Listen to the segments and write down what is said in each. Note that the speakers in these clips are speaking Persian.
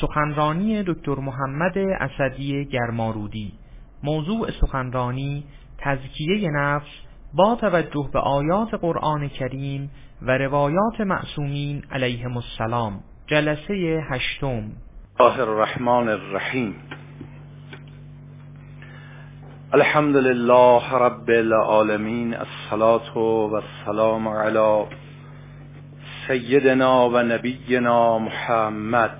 سخنرانی دکتر محمد اسدی گرمارودی. موضوع سخنرانی تزکیه نفس با توجه به آیات قرآن کریم و روایات معصومین علیهم السلام. جلسه هشتم. الله الرحمن الرحیم الحمد لله رب العالمین الصلاة و السلام علی سیدنا و نبینا محمد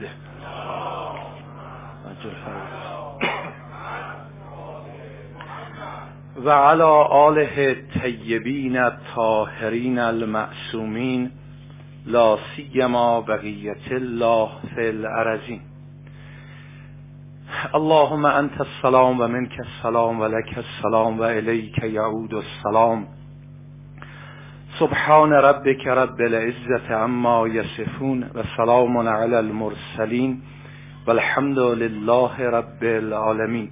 و علی آله طیبین الطاهرین المعصومین لا سیما بقیت الله فی الارزین اللهم انت السلام و منک السلام و لک السلام و الیک یعود السلام. سبحان ربک رب العزة عما یصفون و سلام علی المرسلین. والحمد لله رب العالمین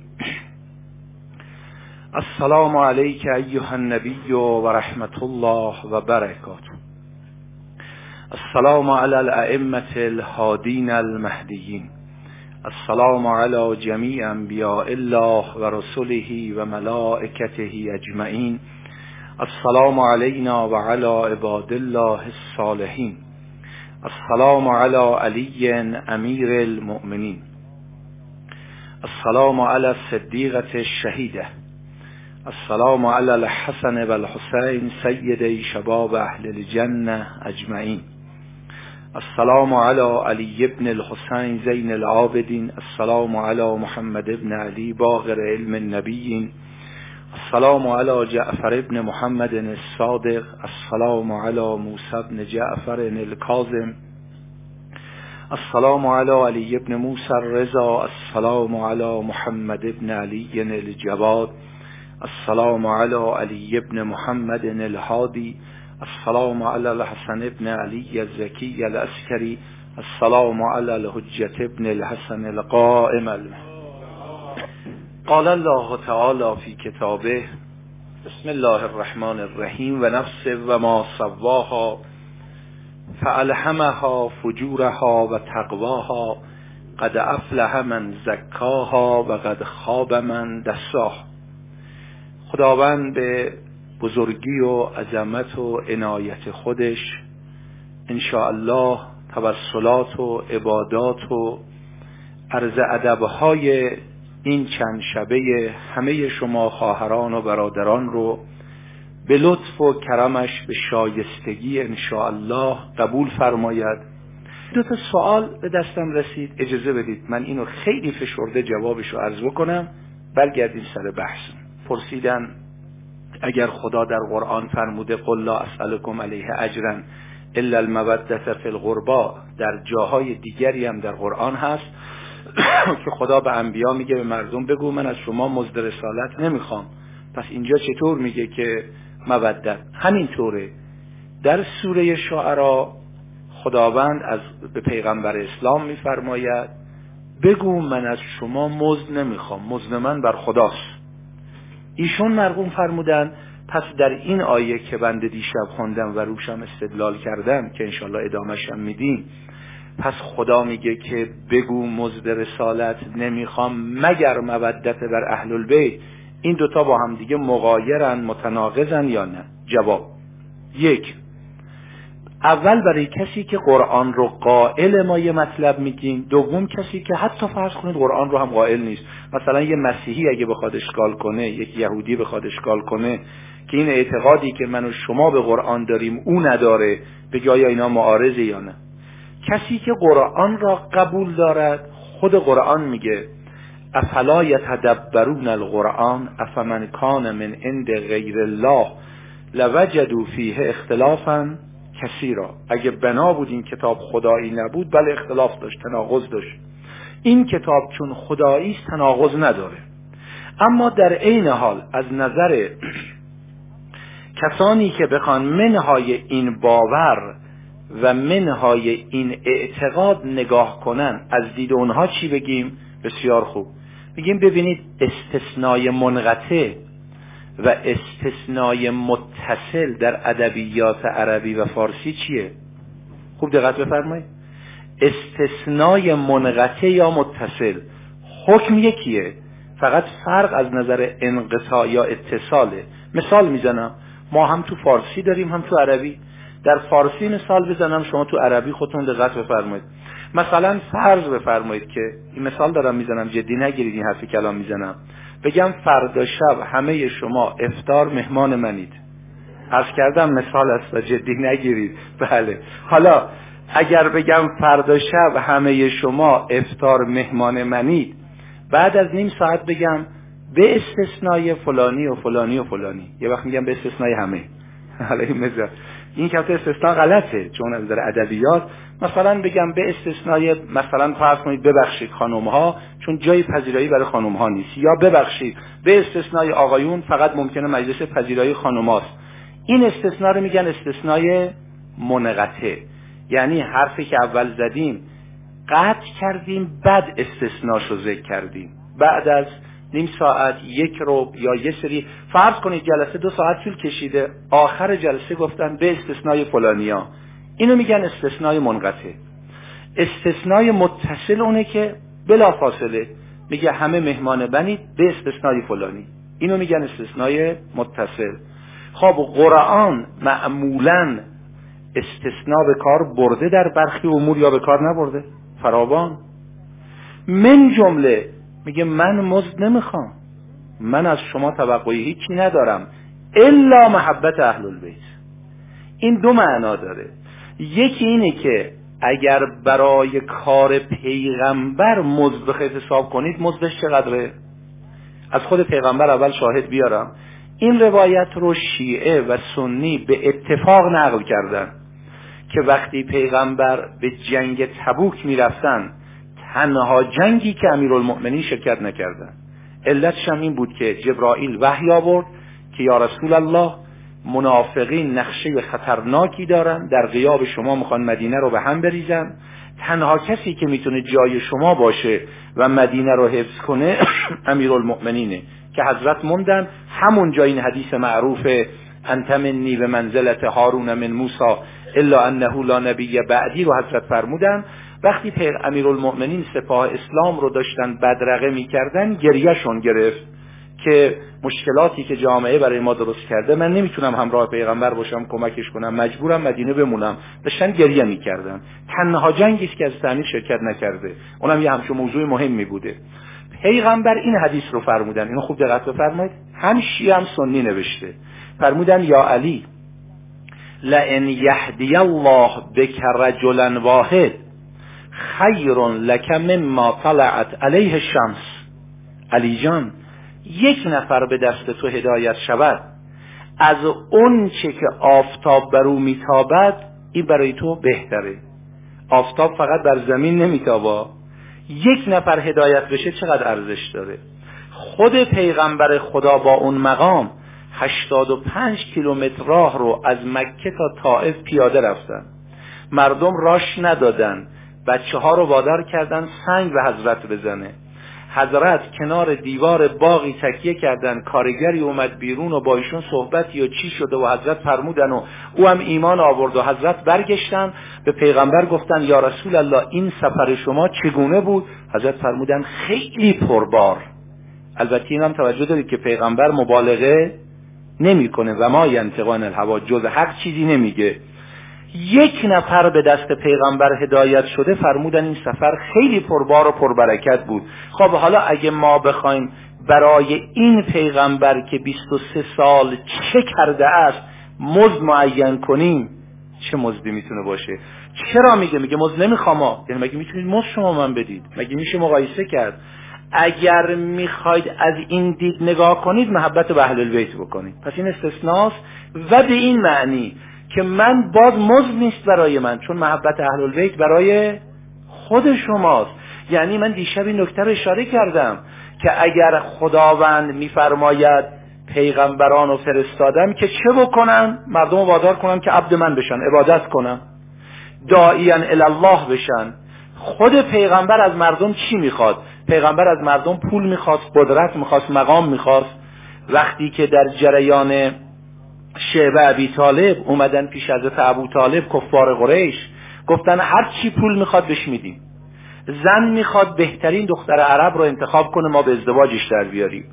السلام علیک ایها النبی و رحمت الله و السلام علی الائمه الهادین المهدیین السلام علی جمیع انبیاء الله و رسله و اجمعین السلام علینا و علی عباد الله الصالحین السلام على علي أمير المؤمنين. السلام على الصديقة الشهيدة. السلام على الحسن والحسين سيدي شباب أهل الجنة أجمعين. السلام على علي بن الحسين زين العابدين. السلام على محمد بن علي باغر علم النبيين. السلام على جعفر بن محمد الصادق السلام على موسى بن جعفر الكاظم السلام على علي بن موسى الرضا السلام على محمد بن علي الجواد السلام على علي بن محمد الهادي السلام على الحسن بن علي الزكي العسكري السلام على الهجة بن الحسن القائم. المهدي قال الله تعالی فی کتابه بسم الله الرحمن الرحیم و نفس و ما سواها فالهمها فجورها و تقواها قد افلح من زکاها و قد خواب من دساها. خداوند به بزرگی و عظمت و عنایت خودش الله توسلات و عبادات و عرض ادبهای این چند شبه همه شما خواهران و برادران رو به لطف و کرمش به شایستگی الله قبول فرماید. دو تا سوال به دستم رسید. اجازه بدید من اینو خیلی فشرده جوابش رو عرض بکنم. برگردیم سر بحث پرسیدن اگر خدا در قرآن فرموده قل لا اسألكم علیه اجرا الا المودت فی القربا در جاهای دیگری هم در قرآن هست. که خدا به انبیا میگه به مردم بگو من از شما مزد رسالت نمی‌خوام. پس اینجا چطور میگه که مودت؟ همین طوره در سوره شعرا خداوند از به پیغمبر اسلام میفرماید بگو من از شما مزد نمی‌خوام مزد من بر خداست. ایشون مرقوم فرمودن پس در این آیه که بنده دیشب خوندم و روشم استدلال کردم که انشالله ادامشم میدیم پس خدا میگه که بگو مزد رسالت نمی‌خوام مگر مودت بر اهل البیت این دوتا با هم دیگه مغایرن متناقضن یا نه؟ جواب. یک اول برای کسی که قرآن رو قائل ما یه مطلب میگیم. دوم کسی که حتی فرض کنید قرآن رو هم قائل نیست. مثلا یه مسیحی اگه بخواد اشکال کنه یک یهودی بخواد اشکال کنه که این اعتقادی که من و شما به قرآن داریم او نداره. بگه آیا اینا معارضه یا نه؟ کسی که قرآن را قبول دارد خود قرآن میگه افلا یتدبرون القرآن افمن کان من عند غیر الله لوجدوا فیه اختلافا. کسی را. اگه بنا بود این کتاب خدایی نبود بله اختلاف داشت تناقض داشت. این کتاب چون خدایی تناقض نداره. اما در عین حال از نظر کسانی که بخوان منهای این باور و منهای این اعتقاد نگاه کنن از دید اونها چی بگیم؟ بسیار خوب. بگیم ببینید استثنای منقطع و استثنای متصل در ادبیات عربی و فارسی چیه؟ خوب دقت بفرمایید. استثنای منقطع یا متصل؟ حکم یکیه فقط فرق از نظر انقطاع یا اتصاله. مثال می‌زنم ما هم تو فارسی داریم هم تو عربی. در فارسی مثال بزنم شما تو عربی خودتون دقت بفرمایید. مثلا فرض بفرمایید که این مثال دارم می‌زنم جدی نگیرید این حرفی کلام می‌زنم. بگم فردا شب همه شما افتار مهمان منید. از کردم مثال است و جدی نگیرید. بله. حالا اگر بگم فردا شب همه شما افتار مهمان منید بعد از نیم ساعت بگم به استثنای فلانی و فلانی و فلانی. یه وقت میگم به استثنای همه. حالا این این که استثناء غلطه چون از در ادبیات مثلا بگم به استثنای مثلا فرض کنید ببخشید خانم ها چون جای پذیرایی برای خانم ها نیست. یا ببخشید به استثنای آقایون فقط ممکنه مجلس پذیرایی خانم هاست این استثناء رو میگن استثنای منقطع. یعنی حرفی که اول زدیم قطع کردیم بعد استثناش رو ذکر کردیم. بعد از نیم ساعت یک رو یا یه سری. فرض کنید جلسه دو ساعت طول کشیده. آخر جلسه گفتن به استثنای فلانیا. اینو میگن استثنای منقطع. استثنای متصل اونه که بلا فاصله میگه همه مهمان بنید به استثنای فلانی. اینو میگن استثنای متصل. خب قرآن معمولا استثناء به کار برده در برخی امور یا به کار نبرده. فراوان. من جمله میگه من مزد نمی‌خوام. من از شما توقعی هیچی ندارم. الا محبت اهل البیت این دو معنا داره. یکی اینه که اگر برای کار پیغمبر مزد حساب کنید مزدش چقدره؟ از خود پیغمبر اول شاهد بیارم. این روایت رو شیعه و سنی به اتفاق نقل کردن که وقتی پیغمبر به جنگ تبوک می‌رفتن تنها جنگی که امیرالمؤمنین شرکت نکردن. علتش هم این بود که جبرائیل وحی آورد که یا رسول الله منافقین نقشه خطرناکی دارن در غیاب شما می‌خوان مدینه رو به هم بریزن. تنها کسی که می‌تونه جای شما باشه و مدینه رو حفظ کنه امیرالمؤمنینه که حضرت موندن. همون جای این حدیث معروف انت منی به منزلت هارون من موسا الا انه لا نبی بعدی رو حضرت فرمودن. وقتی پیر امیرالمؤمنین سپاه اسلام رو داشتن بدرقه می‌کردن گریهشون گرفت که مشکلاتی که جامعه برای ما درست کرده من نمی‌تونم همراه پیغمبر باشم کمکش کنم مجبورم مدینه بمونم. داشتن گریه می‌کردن. تنها جنگی که از تعمیر شرکت نکرده. اونم یه همچون موضوع مهمی بوده پیغمبر این حدیث رو فرمودن. اینو خوب دقت بفرمایید. هم شیعه هم سنی نوشته. فرمودن یا علی لئن یهدی الله بک رجلا واحد خیر لک مما طلعت علیه الشمس. علی جان یک نفر به دست تو هدایت شود. از اون چه که آفتاب بر او میتابد این برای تو بهتره. آفتاب فقط بر زمین نمیتابا یک نفر هدایت بشه چقدر ارزش داره؟ خود پیغمبر خدا با اون مقام 85 کیلومتر راه رو از مکه تا طائف پیاده رفتن. مردم راش ندادن. بچه ها رو وادار کردن سنگ به حضرت بزنه. حضرت کنار دیوار باقی تکیه کردن کارگری اومد بیرون و با ایشون صحبتی و چی شده و حضرت فرمودن و او هم ایمان آورد و حضرت برگشتن. به پیغمبر گفتن یا رسول الله این سفر شما چگونه بود؟ حضرت فرمودن خیلی پربار. البته این هم توجه دارید که پیغمبر مبالغه نمی‌کنه. و ما ینتقان الهوا. جز حق چیزی نمیگه. یک نفر به دست پیغمبر هدایت شده فرمودن این سفر خیلی پربار و پربرکت بود. خب حالا اگه ما بخوایم برای این پیغمبر که 23 سال چه کرده است مزد معین کنیم چه مزدی می‌تونه باشه؟ چرا میگه؟ میگه مزد نمی‌خوام یعنی مگه می‌تونید مزد شما من بدید؟ مگه میشه مقایسه کرد؟ اگر می‌خواید از این دید نگاه کنید محبت به اهل البیت بکنید. پس این استثناست و به این معنی که من باز مزد نیست برای من چون محبت اهل البیت برای خود شماست. یعنی من دیشب این نکته رو اشاره کردم که اگر خداوند میفرماید پیغمبران و فرستادم که چه بکنن؟ مردم وادار کنن که عبد من بشن عبادت کنن. داعیان الله بشن. خود پیغمبر از مردم چی می‌خواد؟ پیغمبر از مردم پول می‌خواست قدرت می‌خواست مقام می‌خواست. وقتی که در جریان شعبه ابی طالب اومدن پیش حضرت ابو طالب کفار قریش. گفتن هر چی پول می‌خواد بهش میدیم. زن می‌خواد بهترین دختر عرب رو انتخاب کنه ما به ازدواجش در بیاریم.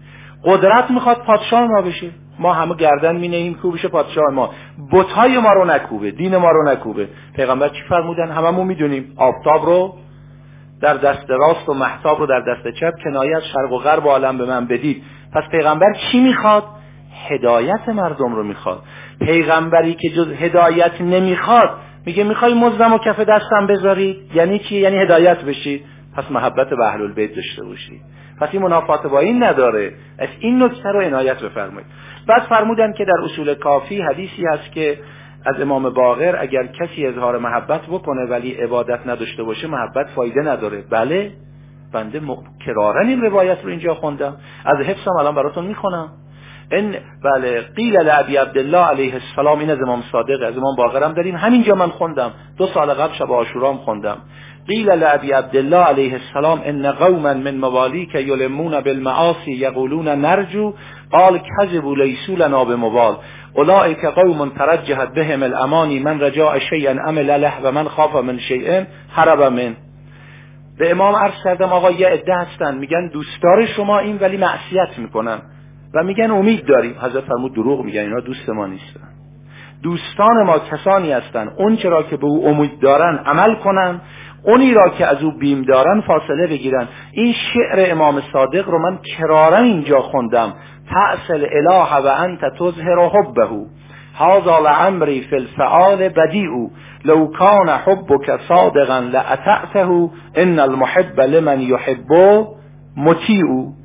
قدرت می‌خواد پادشاه ما بشه. ما همه گردن مینهیم که بشه پادشاه ما. بتهای ما رو نکوبه دین ما رو نکوبه. پیغمبر چی فرمودن؟ هممون می‌دونیم. آفتاب رو در دست راست و محتاب رو در دست چپ کنایه از شرق و غرب عالم به من بدید. پس پیغمبر چی می‌خواد؟ هدایت مردم رو می‌خواد. پیغمبری که جز هدایت نمی‌خواد میگه می‌خوای مزدم و کف دستم بذارید؟ یعنی چی؟ یعنی هدایت بشید پس محبت به اهل البیت داشته باشید پس این منافات با این نداره. از این نکته رو عنایت بفرمایید. بعد فرمودن که در اصول کافی حدیثی هست که از امام باقر اگر کسی اظهار محبت بکنه ولی عبادت نداشته باشه محبت فایده نداره. بله بنده کرارن این روایت رو اینجا خوندم. از حفظم الان براتون می‌خونم. ان بله قیل لعبی عبدالله علیه السلام این از امام صادق از امام باقرم داریم. همینجا من خوندم. دو سال قبل شب آشورام خوندم. قیل لعبی عبدالله علیه السلام ان قوما من موالیک یلمون بالمعاصی یقولون نرجو قال کذبوا لیسوا لنا بمبال اولئک قوم ترجحت بهم الامانی من رجاء شیئا عمل له و من خاف من شیئا حرب من. به امام عرض کردم آقا یه عده هستن. میگن دوستدار شما این ولی معصیت می‌کنن. و میگن امید داریم. حضرت فرمود دروغ میگن اینا دوست ما نیستن. دوستان ما کسانی هستند اون چرا که به او امید دارن عمل کنن اونی را که از او بیم دارن فاصله بگیرن. این شعر امام صادق رو من کرارن اینجا خوندم. تأصل اله و انت تظهر حبه. هذا لعمری فی الفعال بدیعو لو کان حبک صادقا لأطعته ان المحب لمن يحب مطيع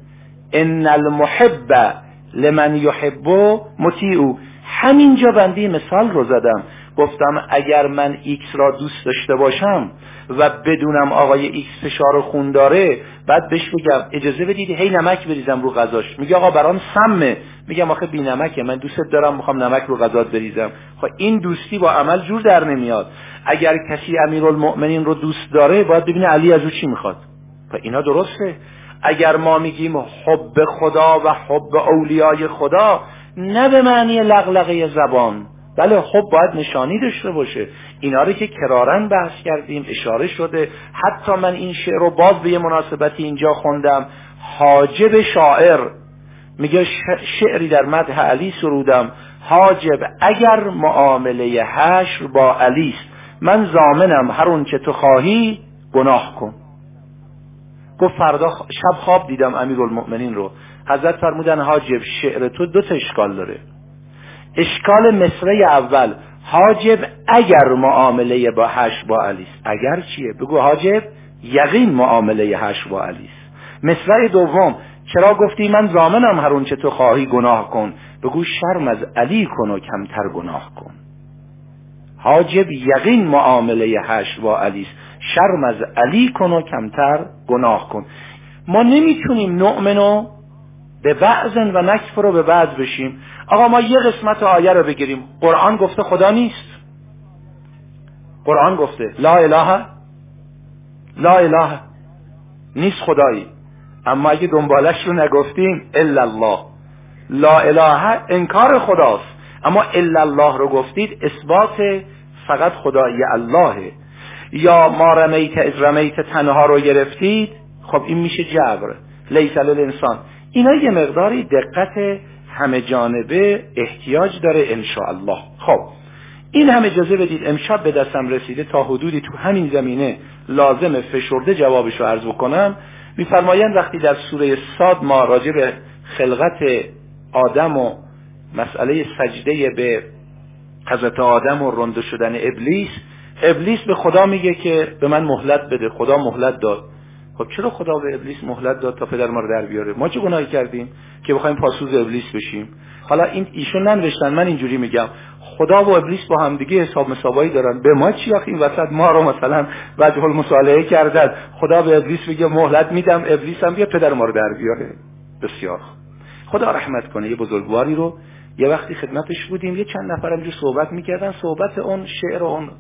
ان المحب لمن يحب مطيع همینجا بنده یه مثال رو زدم. گفتم اگر من ایکس را دوست داشته باشم و بدونم آقای ایکس فشار خون داره بعد بهش بگم اجازه بدید هی نمک بریزم رو غذاش. میگه آقا برام سمه. میگم آخه بی نمکه من دوست دارم می‌خوام نمک رو غذات بریزم. خب این دوستی با عمل جور در نمیاد. اگر کسی امیرالمؤمنین رو دوست داره باید ببینه علی از او چی می‌خواد. و خب اینا درسته. اگر ما میگیم حب خدا و حب اولیای خدا نه به معنی لغلقه زبان بله خب باید نشانی داشته باشه. اینا رو که کرارن بحث کردیم اشاره شده. حتی من این شعر رو باز به یه مناسبتی اینجا خوندم. حاجب شاعر. میگه شعری در مدح علی سرودم حاجب اگر معامله حشر با علی است. من ضامنم هر اون که تو خواهی گناه کن. گفت فردا شب خواب دیدم امیرالمؤمنین رو. حضرت فرمودن حاجب شعر تو دو تا اشکال داره. اشکال مصرع اول حاجب اگر معامله با حشر با علیس اگر چیه؟ بگو حاجب یقین معامله حشر با علیس مصره دوم چرا گفتی من زامنم هر چه تو خواهی گناه کن؟ بگو شرم از علی کن و کمتر گناه کن. حاجب یقین معامله هش با علیس شرم از علی کن و کمتر گناه کن. ما نمی‌تونیم نؤمنو به بعضن و نکفر رو به بعض بشیم. آقا ما یه قسمت آیه رو بگیریم. قرآن گفته خدا نیست. قرآن گفته لا اله لا اله نیست خدایی. اما اگه دنبالش رو نگفتیم الا الله. لا اله انکار خداست. اما الا الله رو گفتید اثبات فقط خدایی الله. یا ما رمیت از رمیت تنها رو گرفتید؟ خب این میشه جبر. لیس انسان اینا یه مقداری دقت همه جانبه احتیاج داره الله خب این هم اجازه بدید امشب به دستم رسیده تا حدودی تو همین زمینه لازم فشرده جوابش رو عرض بکنم. میفرمایند وقتی در سوره ساد ما راجع به خلقت آدم و مسئله سجده به حضرت آدم و رنده شدن ابلیس ابلیس به خدا میگه که به من مهلت بده. خدا مهلت داد. خب چرا خدا به ابلیس مهلت داد تا پدر ما رو در بیاره؟ ما چه گناهی کردیم که بخوایم پاسوز ابلیس بشیم؟ حالا این ایشون ننوشتن. من اینجوری میگم. خدا و ابلیس با همدیگه حساب مسابایی دارن. به ما چی این وسط ما رو مثلا وجه المصالحه کردن؟ خدا به ابلیس میگه مهلت میدم. ابلیس هم بیا پدر ما رو در بیاره. بسیار خدا رحمت کنه. یه بزرگواری رو. یه وقتی خدمتش بودیم. یه چند نفرم جو صحبت می‌کردن. صحبت اون شعر اون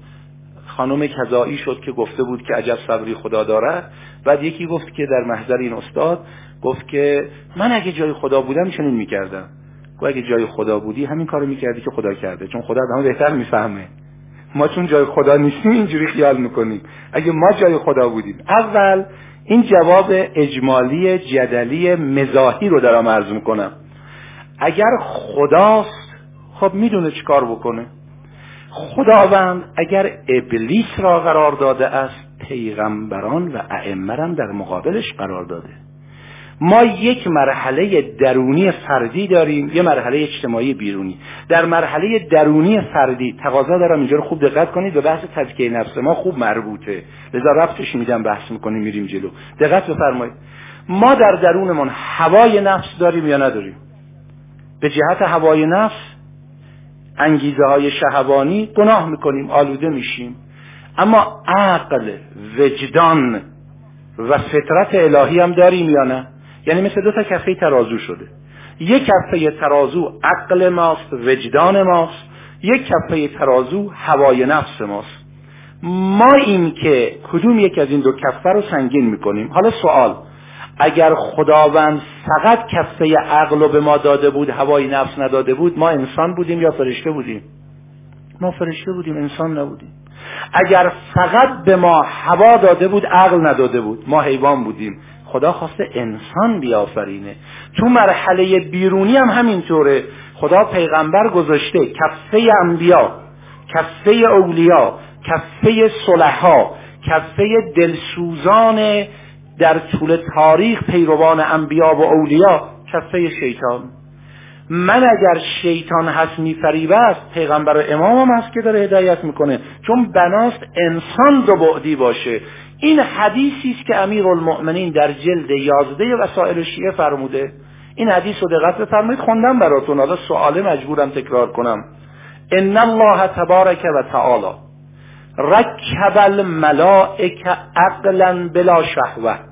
خانم کذایی شد که گفته بود که عجب صبری خدا دارد بعد یکی گفت که در محضر این استاد گفت که من اگه جای خدا بودم چنین می‌کردم. گفت اگه جای خدا بودی همین کارو می‌کردی که خدا کرده چون خدا همه بهتر می‌فهمه. ما چون جای خدا نیستیم اینجوری خیال می‌کنیم. اگه ما جای خدا بودیم. اول این جواب اجمالی جدلی مزاحی رو دارم عرض می‌کنم. اگر خداست خب می‌دونه چیکار بکنه. خداوند اگر ابلیس را قرار داده است پیغمبران و ائمه در مقابلش قرار داده. ما یک مرحله درونی فردی داریم یه مرحله اجتماعی بیرونی. در مرحله درونی فردی تقاضا دارم اینجا رو خوب دقت کنید به بحث تزکیه نفس ما خوب مربوطه. لذا رفتش میدم بحث می‌کنیم میریم جلو. دقت بفرمایید. ما در درونمون هوای نفس داریم یا نداریم؟ به جهت هوای نفس انگیزه های شهوانی گناه می‌کنیم آلوده میشیم. اما عقل وجدان و فطرت الهی هم داریم یا نه؟ یعنی مثل دو تا کفه ترازو شده. یک کفه ترازو عقل ماست وجدان ماست. یک کفه ترازو هوای نفس ماست. ما این که کدوم یک از این دو کفه رو سنگین می‌کنیم؟ حالا سوال اگر خداوند فقط کفه عقل رو به ما داده بود هوای نفس نداده بود ما انسان بودیم یا فرشته بودیم؟ ما فرشته بودیم انسان نبودیم. اگر فقط به ما هوا داده بود عقل نداده بود ما حیوان بودیم. خدا خواسته انسان بیافرینه. تو مرحله بیرونی هم همینطوره. خدا پیغمبر گذاشته کفه انبیا کفه اولیا کفه صلحا کفه دلسوزان در طول تاریخ پیروان انبیا و اولیا کفه شیطان. من اگر شیطان هست میفریبه است پیغمبر و امام هم هست که داره هدایت می‌کنه. چون بناست انسان دو بعدی باشه. این حدیثی است که امیر المؤمنین در جلد یازده وسائل شیعه فرموده. این حدیث رو دقت بفرمایید خوندم براتون. حالا سوال مجبورم تکرار کنم. ان الله تبارک و تعالی رکب الملائک عقلا بلا شهوه.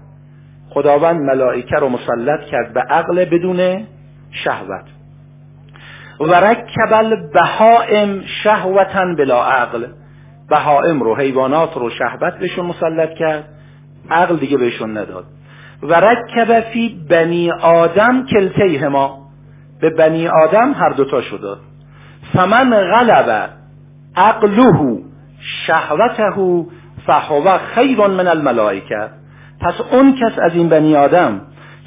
خداوند ملائکه رو مسلط کرد به عقل بدون شهوت. و رکب البهائم شهوتا بلا عقل. بهائم رو حیوانات رو شهوت بهشون مسلط کرد عقل دیگه بهشون نداد. و رکب فی بنی آدم کلتیه ما. به بنی آدم هر دوتا شد فمن غلب عقله شهوته فهو خیر من الملائکه. پس اون کس از این بنی آدم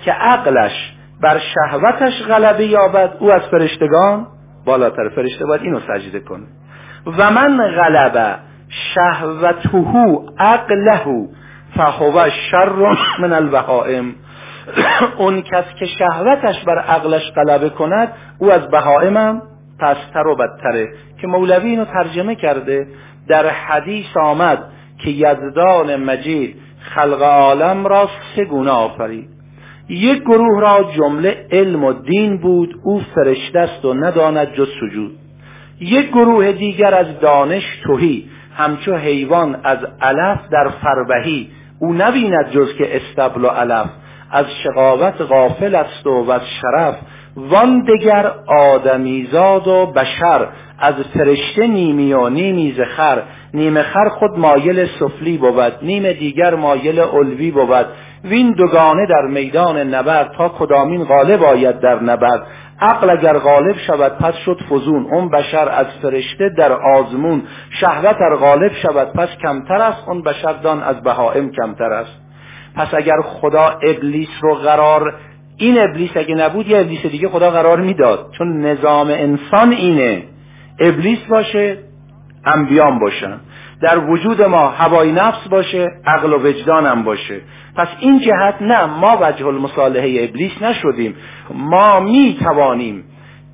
که عقلش بر شهوتش غلبه یابد او از فرشتگان بالاتر. فرشته باید اینو سجده کنه. و من غلبه شهوته عقله فهو شر من البهائم. اون کس که شهوتش بر عقلش غلبه کند او از بهائمم پستر و بدتره. که مولوی اینو ترجمه کرده در حدیث آمد که یزدان مجید خلق عالم را سه گونه آفرید. یک گروه را جمله علم و دین بود او فرشته است و نداند جز سجود. یک گروه دیگر از دانش توهی همچو حیوان از علف در فربهی او نبیند جز که استبل و علف. از شقاوت غافل است و از شرف. وان دگر آدمیزاد و بشر از فرشته نیمی و نیمی زخر نیم خر خود مایل سفلی بود نیم دیگر مایل علوی بود. وین دوگانه در میدان نبرد تا کدامین غالب آید در نبرد. عقل اگر غالب شود پس شد فزون. اون بشر از فرشته در آزمون. شهوت ار غالب شود پس کمتر است. اون بشر دان از بهائم کمتر است. پس اگر خدا ابلیس رو قرار این ابلیس اگه نبود یه ابلیس دیگه خدا قرار می‌داد. چون نظام انسان اینه. ابلیس باشه انبیان باشن. در وجود ما هوای نفس باشه عقل و وجدانم باشه. پس این جهت نه ما وجه المصالحه ابلیس نشدیم. ما می توانیم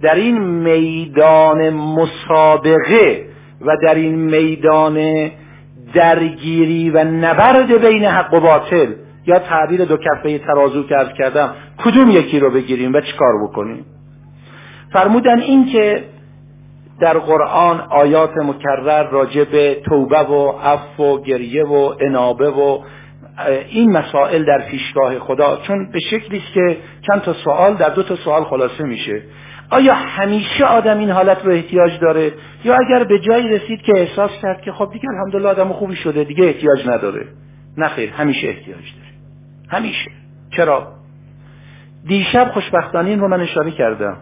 در این میدان مسابقه و در این میدان درگیری و نبرد بین حق و باطل یا تعبیر دو کفه ترازو که کردم کدوم یکی رو بگیریم و چیکار بکنیم؟ فرمودن این که در قرآن آیات مکرر راجع به توبه و عفو و گریه و انابه و این مسائل در پیشگاه خدا. چون به شکلی است که چند تا سوال در دو تا سوال خلاصه میشه. آیا همیشه آدم این حالت رو احتیاج داره؟ یا اگر به جایی رسید که احساس کرد که خب دیگه الحمدلله آدم خوبی شده دیگه احتیاج نداره. نه خیر همیشه احتیاج داره. همیشه. چرا؟ دیشب خوشبختانه این رو من اشاره کردم.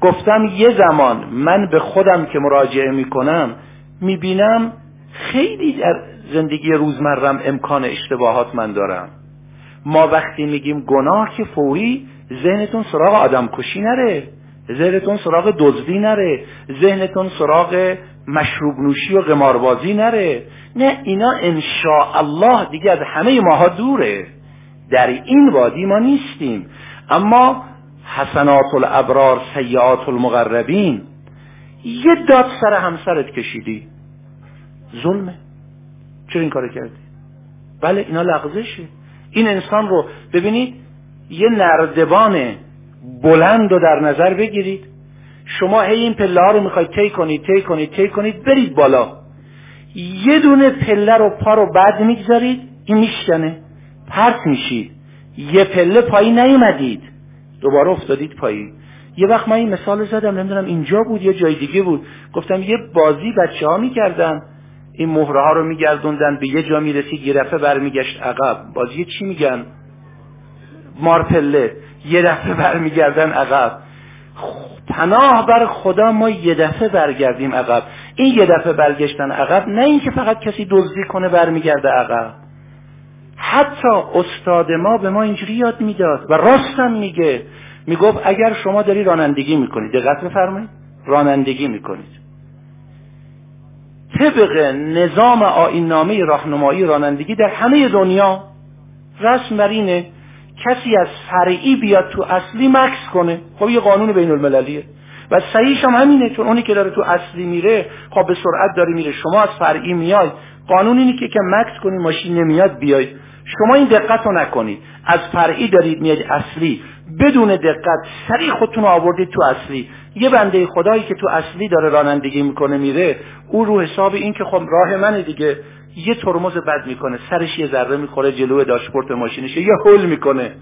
گفتم یه زمان من به خودم که مراجعه می‌کنم می‌بینم خیلی در زندگی روزمرم امکان اشتباهات من دارم. ما وقتی میگیم گناه که فوری ذهنتون سراغ آدم کشی نره ذهنتون سراغ دزدی نره ذهنتون سراغ مشروب نوشی و قماربازی نره. نه اینا انشاء الله دیگه از همه ماها دوره. در این وادی ما نیستیم. اما حسنات الابرار سیعات المقربین یه داد سر همسرت کشیدی. ظلمه. چرا این کار کردی؟ بله اینا لغزشه. این انسان رو ببینید یه نردبان بلند رو در نظر بگیرید. شما هی این پله ها رو می‌خواید طی کنید طی کنید طی کنید برید بالا. یه دونه پله رو پا رو بعد می‌گذارید این میشکنه. پرت میشید. یه پله پایی نیومدید. دوباره افتادید پایی یه وقت من این مثال زدم نمی‌دونم اینجا بود یا جای دیگه بود. گفتم یه بازی بچه ها می‌کردن. این مهره ها رو میگردوندن به یه جا می‌رسید یه دفعه برمیگشت عقب. بازی چی میگن؟ مارپله. یه دفعه برمیگردن عقب. پناه بر خدا ما یه دفعه برگردیم عقب. این یه دفعه برگشتن عقب نه اینکه فقط کسی دزدی کنه برمیگرده عقب. حتی استاد ما به ما اینجوری یاد می‌داد و راستم میگه. می‌گفت اگر شما داری رانندگی می‌کنید دقت بفرمایید. رانندگی می‌کنید. طبق نظام آین نامه راهنمایی رانندگی در همه دنیا رسم بر اینه کسی از فرعی بیاد تو اصلی مکس کنه. خب یه قانون بین المللیه و صحیحش هم همینه چون اونی که داره تو اصلی میره خب به سرعت داره میره. شما از فرعی میای. قانون اینه که که مکس کنی ماشین نمیاد بیای. شما این دقت رو نکنید. از فرعی دارید میاد اصلی. بدون دقت سریع خودتون آوردید تو اصلی. یه بنده خدایی که تو اصلی داره رانندگی می‌کنه میره او رو حساب این که خب راه منه دیگه. یه ترمز بد می‌کنه سرش یه ذره می‌خوره جلو داشبورد ماشینش یه هول می‌کنه.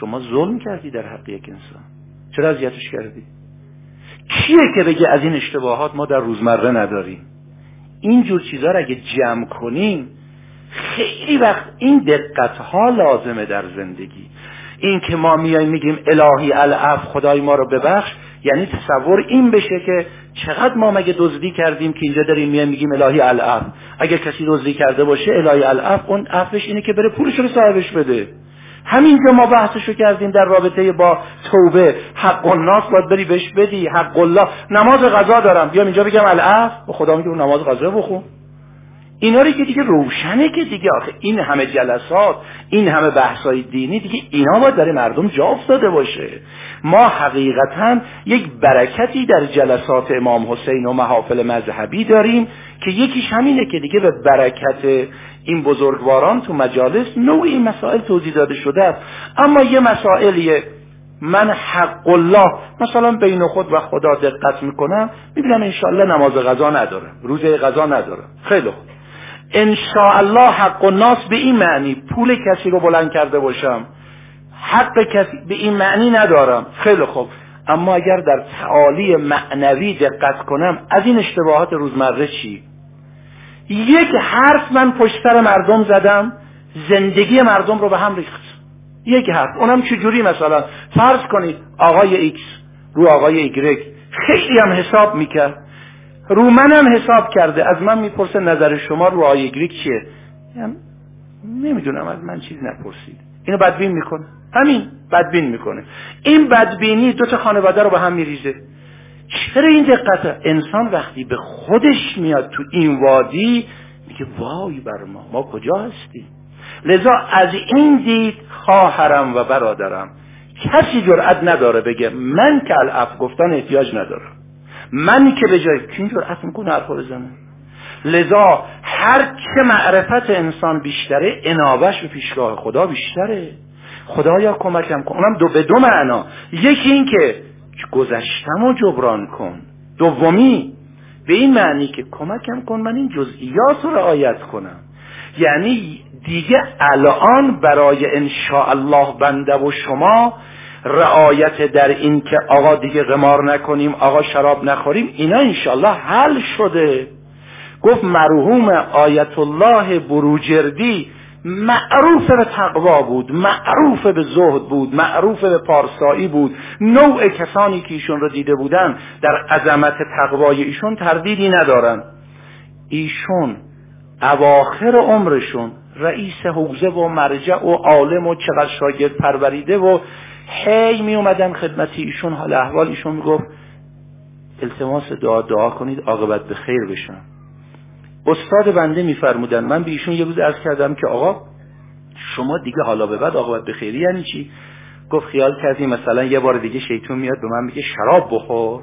شما ظلم کردی در حق یک انسان. چرا اذیتش کردی؟ کیه که بگه از این اشتباهات ما در روزمره نداریم؟ اینجور چیزها رو اگه جمع کنیم خیلی وقت این دقت ها لازمه در زندگی. این که ما میایم میگیم الهی العف خدای ما رو ببخش یعنی تصور این بشه که چقدر ما مگه دزدی کردیم که اینجا داریم میایم میگیم الهی العف. اگر کسی دزدی کرده باشه الهی العف اون عفش اینه که بره پولش رو صاحبش بده. همین که ما بحثشو کردیم در رابطه با توبه. حق الناس باید بری بهش بدی. حق الله نماز غذا دارم. بیام اینجا بگم العف. و خدا میگه نماز غذا بخون. اینا رو که دیگه روشنه که دیگه آخه این همه جلسات این همه بحثای دینی دیگه اینا باید برای مردم جا افتاده باشه. ما حقیقتا یک برکتی در جلسات امام حسین و محافل مذهبی داریم که یکیش همینه که دیگه به برکت این بزرگواران تو مجالس نوعی مسائل توضیح داده شده است. اما یه مسائلیه من حق الله مثلا بین خود و خدا دقت می‌کنم می‌بینم انشاءالله نماز غذا ندارم روزه غذا ندارم. خیلی خوب. الله حق الناس به این معنی پول کسی رو بلند کرده باشم حق کسی به این معنی ندارم. خیلی خوب. اما اگر در تعالی معنوی دقت کنم از این اشتباهات روزمره چی؟ یک حرف من پشت سر مردم زدم زندگی مردم رو به هم ریخت. یک حرف. اونم چجوری مثلا؟ فرض کنید آقای ایکس رو آقای ایگرگ خیلی هم حساب می‌کرد. رو منم حساب کرده. از من می‌پرسه نظر شما رو آقای ایگرگ چیه؟ نمی‌دونم از من چیز نپرسید. اینو بدبین می‌کنه. همین بدبین می‌کنه. این بدبینی دو تا خانواده رو به هم میریزه. چرا این دقت؟ انسان وقتی به خودش میاد تو این وادی میگه وای بر ما ما کجا هستیم؟ لذا از این دید خواهرم و برادرم کسی جرأت نداره بگه من که الاف گفتن احتیاج ندارم. من که به جای کی جرأت می‌کنه حرف بزنه. لذا هر که معرفت انسان بیشتره انابش به پیشگاه خدا بیشتره. خدایا کمکم کن. اونم دو به دو معنا. یکی این که گذشتم و جبران کن. دومی به این معنی که کمکم کن من این جزئیات رو رعایت کنم. یعنی دیگه الان برای انشاء الله بنده و شما رعایت در این که آقا دیگه قمار نکنیم آقا شراب نخوریم اینا انشاءالله حل شده. گفت مرحوم آیت الله بروجردی معروف به تقوا بود معروف به زهد بود معروف به پارسایی بود. نوع کسانی که ایشون رو دیده بودن در عظمت تقوای ایشون تردیدی ندارن. ایشون اواخر عمرشون رئیس حوزه و مرجع و عالم و چقدر شاگرد پروریده و هی می اومدن خدمت ایشون حال احوال ایشون می‌گفت التماس دعا دعا کنید عاقبت به خیر بشن. استاد بنده میفرمودن من به ایشون یه روز عرض کردم که آقا شما دیگه حالا به بعد عاقبت به خیری یعنی چی؟ گفت خیال کردی مثلا یه بار دیگه شیطون میاد به من میگه شراب بخور.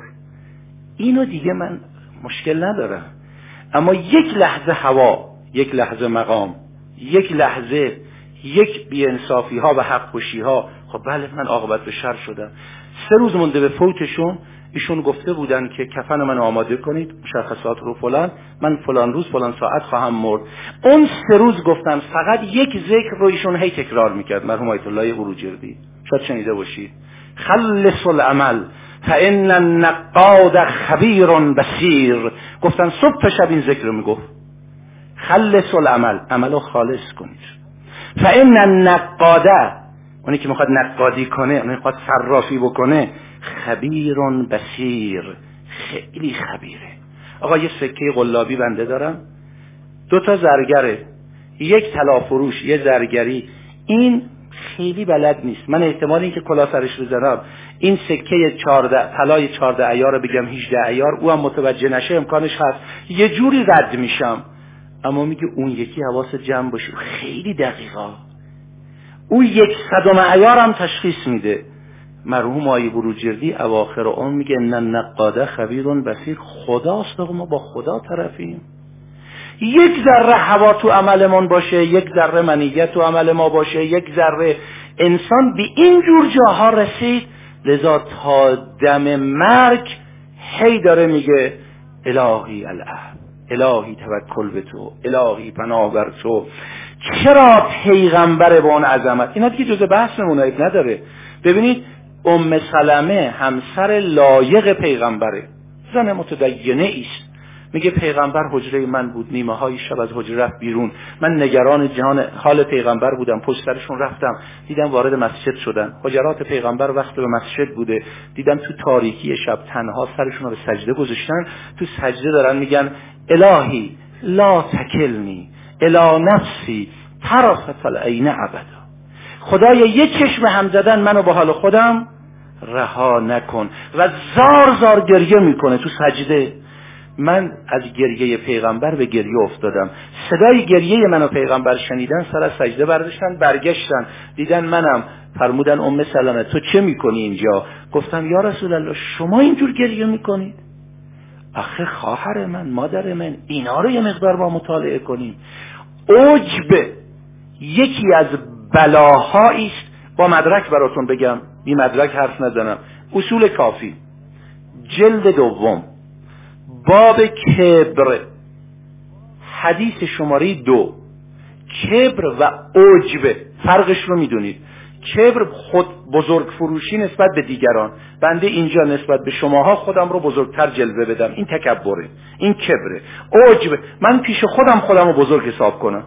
اینو دیگه من مشکل ندارم. اما یک لحظه هوا یک لحظه مقام یک لحظه یک بیانصافی ها و حق ها خب بله من عاقبت به شر شدم. سه روز مونده به فوتشون ایشون گفته بودن که کفن من آماده کنید مشخصات رو فلان. من فلان روز فلان ساعت خواهم مرد. اون سه روز گفتن فقط یک ذکر رو ایشون هی تکرار می‌کرد. مرحوم آیت الله بروجردی شاید شنیده باشید. خلص العمل فان النقاد خبیر بسیر گفتن صبح شب این ذکر رو می‌گفت. خلص العمل عمل خالص کنید. فان النقاده اونی که می‌خواد نقادی کنه اونی می‌خواد صرافی بکنه خبیر بسیر خیلی خبیره. آقا یه سکه قلابی بنده دارم. دو تا زرگره. یک تلافروش یه زرگری. این خیلی بلد نیست. من احتمال اینکه کلا سرش بزنم این سکه چارده طلای چارده ایار رو بگم 18 ایار او هم متوجه نشه امکانش هست. یه جوری رد میشم. اما میگه اون یکی حواس جمع باشه. خیلی دقیقا او یک صدم ایار هم تشخیص میده. مرحوم آیه بروجردی اواخر اون میگه نه نقاده خبیرون بسیر خداست ما با خدا طرفیم. یک ذره هوا تو عملمون باشه یک ذره منیت تو عمل ما باشه یک ذره انسان به این جور جاها رسید لذا تا دم مرگ هی داره میگه الهی العهد الهی توکل به تو الهی پناه بر تو. چرا پیغمبر با اون عظمت؟ اینا دیگه جز بحث منایب نداره. ببینید ام سلمه همسر لایق پیغمبره. زن متدینه است. میگه پیغمبر حجره من بود نیمه های شب از حجره رفت بیرون. من نگران جهان حال پیغمبر بودم پشت رفتم. دیدم وارد مسجد شدن. حجرات پیغمبر وقت به مسجد بوده. دیدم تو تاریکی شب تنها سرشون رو به سجده گذاشتن. تو سجده دارن میگن الهی لا تکلنی. الا نفسی طرفت العین ابدا. خدای یه چشم هم زدن منو با حال خودم رها نکن و زار زار گریه می‌کنه تو سجده. من از گریه پیغمبر به گریه افتادم. صدای گریه منو پیغمبر شنیدن سر از سجده برداشتن برگشتن. دیدن منم. فرمودن ام سلامه تو چه می‌کنی اینجا؟ گفتم یا رسول الله شما اینجور گریه می‌کنید؟ آخه خواهر من مادر من اینا رو یه مقدار با مطالعه کنیم. عجب یکی از بلاهایی است. با مدرک براتون بگم. بی مدرک حرف نزنم. اصول کافی. جلد دوم. باب کبر. حدیث شماره دو. کبر و عجب فرقش رو می‌دونید. کبر خود بزرگ فروشی نسبت به دیگران. بنده اینجا نسبت به شماها خودم رو بزرگتر جلوه بدم. این تکبره. این کبره. عجب من پیش خودم خودم رو بزرگ حساب کنم.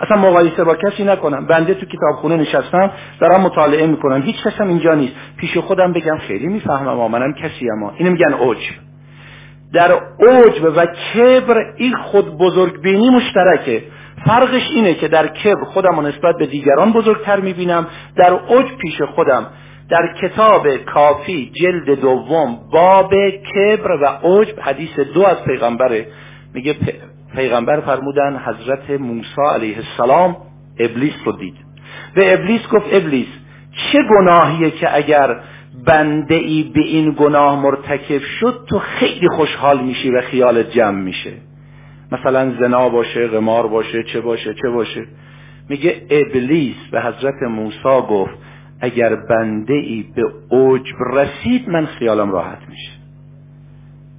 اصلا مقایسه با کسی نکنم. بنده تو کتابخونه نشستم دارم مطالعه می‌کنم. هیچ کسم اینجا نیست. پیش خودم بگم خیلی می‌فهمم. منم کسی اما اینو میگن عجب در عجب و کبر این خود بزرگ بینی مشترکه. فرقش اینه که در کبر خودم و نسبت به دیگران بزرگتر می‌بینم. در عجب پیش خودم در کتاب کافی جلد دوم باب کبر و عجب حدیث دو از پیغمبره. میگه پیغمبر فرمودن حضرت موسی علیه السلام ابلیس رو دید. به ابلیس گفت ابلیس چه گناهیه که اگر بنده ای به این گناه مرتکب شد تو خیلی خوشحال میشی و خیالت جمع میشه؟ مثلا زنا باشه غمار باشه چه باشه چه باشه. میگه ابلیس به حضرت موسی گفت اگر بنده ای به عجب رسید من خیالم راحت میشه.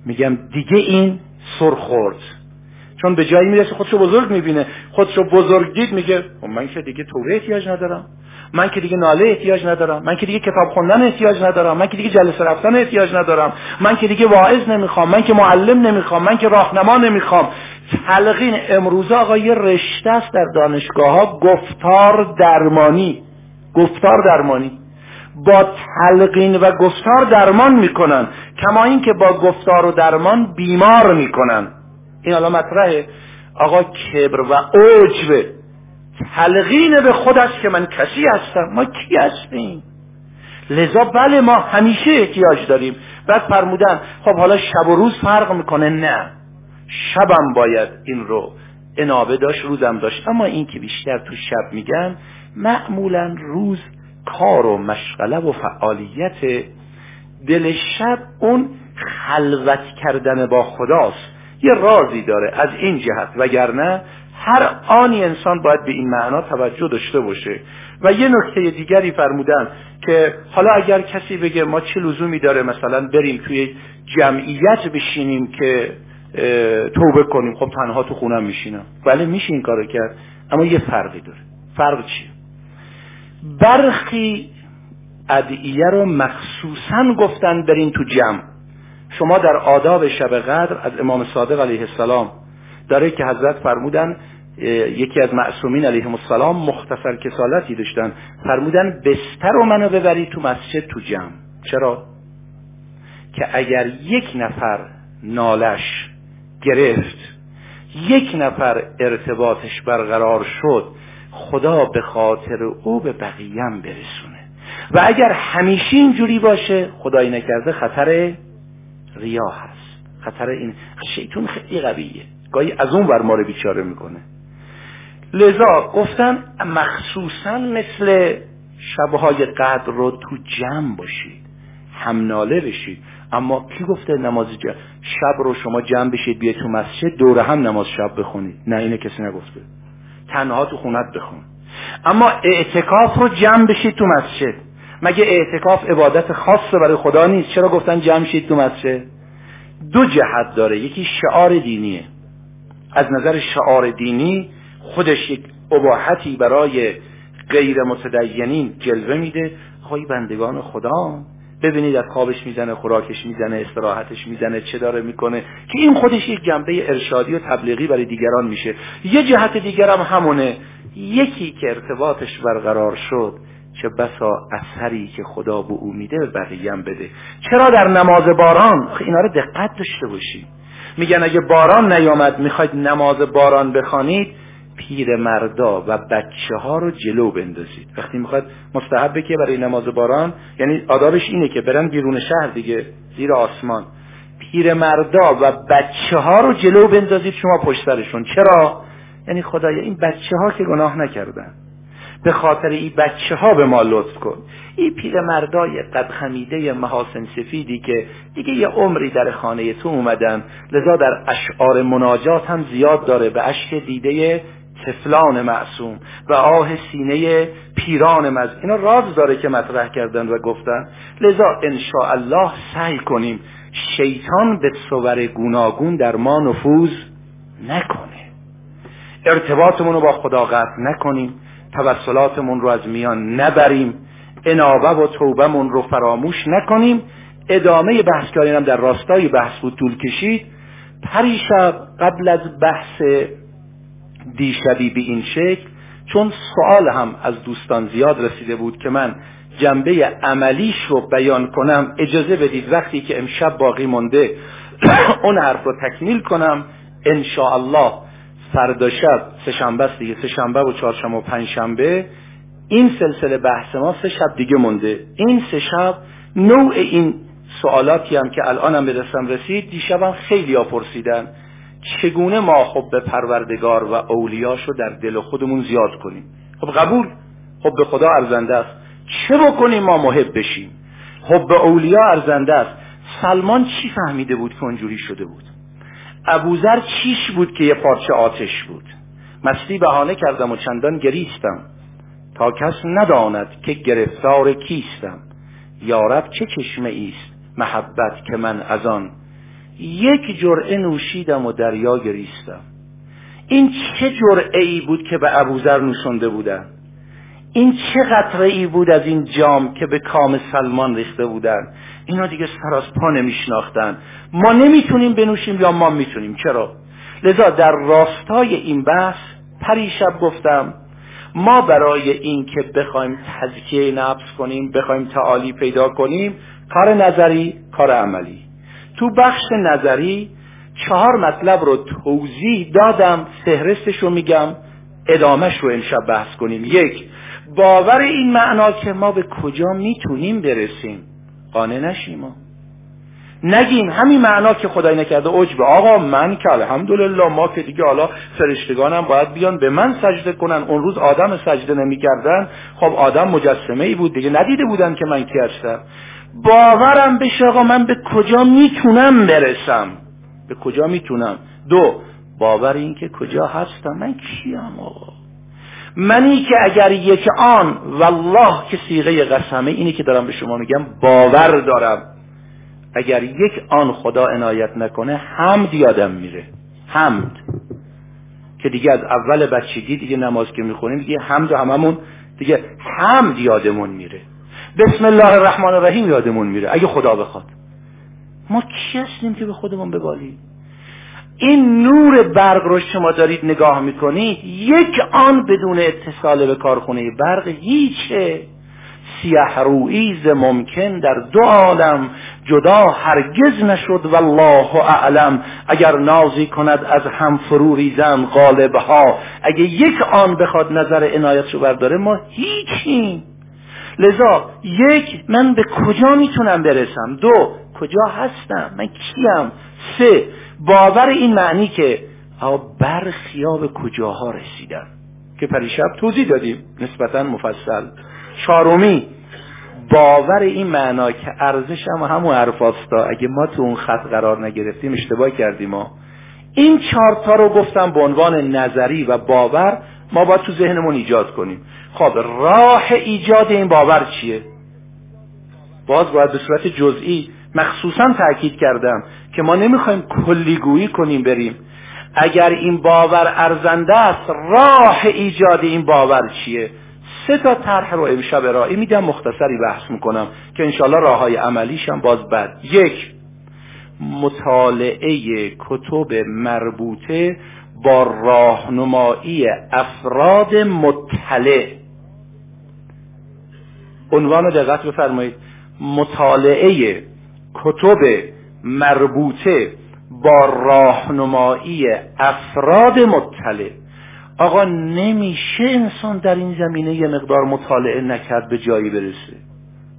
میگم دیگه این سر خورد چون به جایی می‌رسه خودشو بزرگ می‌بینه. خودشو بزرگ دید میگه خب من که دیگه توبه احتیاج ندارم. من که دیگه ناله احتیاج ندارم. من که دیگه کتاب خوندن احتیاج ندارم. من که دیگه جلسه رفتن احتیاج ندارم. من که دیگه واعظ نمی‌خوام. من که معلم نمی‌خوام. من که راهنما نمی‌خوام. تلقین. امروز آقا یه رشته است در دانشگاه ها. گفتار درمانی. گفتار درمانی. با تلقین و گفتار درمان می‌کنن. کما اینکه با گفتار و درمان بیمار می‌کنن. این حالا مطرحه. آقا کبر و عجب. تلقین به خود است که من کسی هستم. ما کی هستیم؟ لذا بله ما همیشه احتیاج داریم. بعد فرمودن خب حالا شب و روز فرق می‌کنه. نه. شبم باید این رو انابه داشت روزم داشت. اما این که بیشتر تو شب میگن معمولا روز کار و مشغله و فعالیت دل شب اون خلوت کردن با خداست. یه رازی داره از این جهت. وگرنه هر آنی انسان باید به این معنا توجه داشته باشه. و یه نکته دیگری فرمودن که حالا اگر کسی بگه ما چه لزومی داره مثلا بریم توی جمعیت بشینیم که توبه کنیم. خب تنها تو خونم میشینم. بله میشه این کارو کرد. اما یه فرقی داره. فرق چیه؟ برخی ادعیه رو مخصوصا گفتن برین تو جمع. شما در آداب شب قدر از امام صادق علیه السلام داره که حضرت فرمودن یکی از معصومین علیهم السلام مختصر کسالتی داشتن. فرمودن بستر و منو ببری تو مسجد تو جمع. چرا؟ که اگر یک نفر نالش گرفت. یک نفر ارتباطش برقرار شد خدا به خاطر او به بقیم برسونه. و اگر همیشه اینجوری باشه خدایی نکرده خطر ریا هست. خطر این شیطون خیلی قویه. گاهی از اون بر ما رو بیچاره می‌کنه. لذا گفتن مخصوصا مثل شبهای قدر رو تو جمع باشید. همناله بشید. اما کی گفته نماز شب رو شما جمع بشید بیاید تو مسجد دور هم نماز شب بخونید. نه اینه کسی نگفته. تنها تو خونت بخون. اما اعتکاف رو جمع بشید تو مسجد. مگه اعتکاف عبادت خاص برای خدا نیست؟ چرا گفتن جمع شید تو مسجد؟ دو جهت داره. یکی شعار دینیه. از نظر شعار دینی خودش یک اباحتی برای غیر متدینین جلوه میده. خواهی بندگان خدا ببینید از خوابش می‌زنه خوراکش می‌زنه استراحتش می‌زنه چه داره می‌کنه که این خودش یک جنبه ارشادی و تبلیغی برای دیگران میشه. یه جهت دیگرم همونه. یکی که ارتباطش برقرار شد چه بسا اثری که خدا به او میده به بقیه بده. چرا در نماز باران؟ اینا رو دقت داشته باشید. میگن اگه باران نیامد می‌خواید نماز باران بخوانید پیر مردا و بچه ها رو جلو بندازید. وقتی می‌خواد مستحبه که برای نماز باران یعنی آدابش اینه که برن بیرون شهر دیگه زیر آسمان. پیر مردا و بچه ها رو جلو بندازید شما پشت سرشون. چرا؟ یعنی خدایا این بچه ها که گناه نکردن. به خاطر این بچه ها به ما لطف کن. این پیر مردای قد خمیده محاسن سفیدی که دیگه یه عمری در خانه تو اومدن. لذا در اشعار مناجات هم زیاد داره. به اشک دیده تفلان معصوم و آه سینه پیران مز اینا راز داره که مطرح کردن و گفتن. لذا ان الله سعی کنیم شیطان به صور گوناگون در ما نفوذ نکنه. ارتباطمون رو با خدا قطع نکنیم. توسلاتمون رو از میان نبریم. انابه و توبهمون رو فراموش نکنیم. ادامه بحث کردنم در راستای بحث بود طول کشید. پریشب قبل از بحث دیشبی به این شکل چون سوال هم از دوستان زیاد رسیده بود که من جنبه عملیش رو بیان کنم اجازه بدید وقتی که امشب باقی مونده اون حرف رو تکمیل کنم ان الله فردا شب سه شنبه است دیگه سه شنبه و چهارشنبه و پنجشنبه. این سلسله بحث ما سه شب دیگه مونده این سه شب نوع این سوالاتی هم که الان هم به دستم رسید دیشبم خیلی ها پرسیدن چگونه ما خب به پروردگار و اولیاشو در دل خودمون زیاد کنیم؟ خب قبول خب به خدا ارزنده است. چه بکنیم ما محب بشیم؟ خب به اولیا ارزنده است. سلمان چی فهمیده بود که اونجوری شده بود؟ ابوذر چیش بود که یه پارچه آتش بود؟ مستی بهانه کردم و چندان گریستم. تا کس نداند که گرفتار کیستم. یارب چه چشمه ایست؟ محبت که من از آن یک جرعه نوشیدم و دریا گریستم. این چه جرعه ای بود که به ابوذر نوشنده بودن؟ این چه قطره ای بود از این جام که به کام سلمان ریخته بودن؟ اینا دیگه سر از پا نمیشناختن. ما نمی‌تونیم بنوشیم یا ما می‌تونیم؟ چرا؟ لذا در راستای این بحث پریشب گفتم ما برای این که بخوایم تزکیه نفس کنیم بخوایم تعالی پیدا کنیم کار نظری کار عملی. تو بخش نظری چهار مطلب رو توضیح دادم فهرستش رو میگم ادامش رو امشب بحث کنیم. یک باور این معنا که ما به کجا می‌تونیم برسیم؟ قانع نشیم نگیم همین معنا که خدای نکرده عجبه آقا من که الحمدلله ما که دیگه حالا فرشتگانم باید بیان به من سجده کنن. اون روز آدم سجده نمی‌کردن. خب آدم مجسمه ای بود دیگه ندیده بودن که من کی هستم. باورم بشه آقا من به کجا می‌تونم برسم؟ به کجا می‌تونم؟ دو باور این که کجا هستم؟ من کیم آقا؟ منی که اگر یک آن والله که سیغه قسمه اینی که دارم به شما میگم باور دارم. اگر یک آن خدا عنایت نکنه حمد یادم میره. حمد. که دیگه از اول بچگی دیگه نماز که می‌خونیم دیگه حمد و هممون دیگه حمد یادمون میره. بسم الله الرحمن الرحیم یادمون میره اگه خدا بخواد. ما کی هستیم که به خودمون ببالیم؟ این نور برق رو شما دارید نگاه می‌کنید یک آن بدون اتصال به کارخونه برق هیچه. سیه رویز ممکن در دو عالم جدا هرگز نشد والله اعلم. اگر نازی کند از هم فرو ریزم غالبها. اگه یک آن بخواد نظر عنایت رو برداره ما هیچیم. لذا یک من به کجا می‌تونم برسم؟ دو کجا هستم؟ من کیم؟ سه باور این معنی که برخیا به کجاها رسیدن. که پریشب توضیح دادیم نسبتا مفصل. چهارمی باور این معنا که ارزش هم همون حرفاستا اگه ما تو اون خط قرار نگرفتیم اشتباه کردیم ما این چهار رو گفتم به عنوان نظری و باور ما باید تو ذهنمون ایجاد کنیم. خب راه ایجاد این باور چیه؟ باز باید به صورت جزئی مخصوصا تاکید کردم که ما نمی‌خوایم کلیگویی کنیم بریم. اگر این باور ارزنده است راه ایجاد این باور چیه؟ سه تا طرح رو امشب ارائه میدم مختصری بحث می‌کنم که انشالله راه های عملیش هم باز بعد. یک مطالعه کتب مربوطه با راهنمایی افراد مطلع. عنوان دقت بفرمایید. مطالعه کتب مربوطه با راهنمایی افراد مطلع. آقا نمیشه انسان در این زمینه یه مقدار مطالعه نکرد به جایی برسه.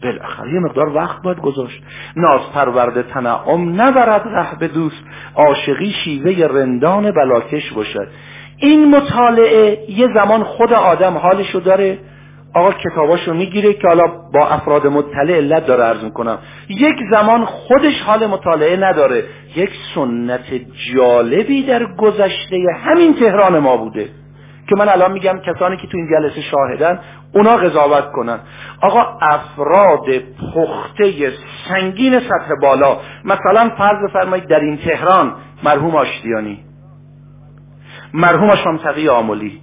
بالاخره یه مقدار وقت باید گذاشت. ناز پرورده تنعم نبرد ره به دوست. عاشقی شیوه رندان بلاکش باشد. این مطالعه یه زمان خود آدم حالشو داره. آقا کتاباشو می‌گیره که حالا با افراد مطلع علت داره عرض می‌کنم. یک زمان خودش حال مطالعه نداره. یک سنت جالبی در گذشته همین تهران ما بوده. که من الان میگم کسانی که تو این جلسه شاهدن اونا قضاوت کنن. آقا افراد پخته سنگین سطح بالا مثلا فرض بفرمایید در این تهران مرحوم آشتیانی مرحوم شامتقی آمولی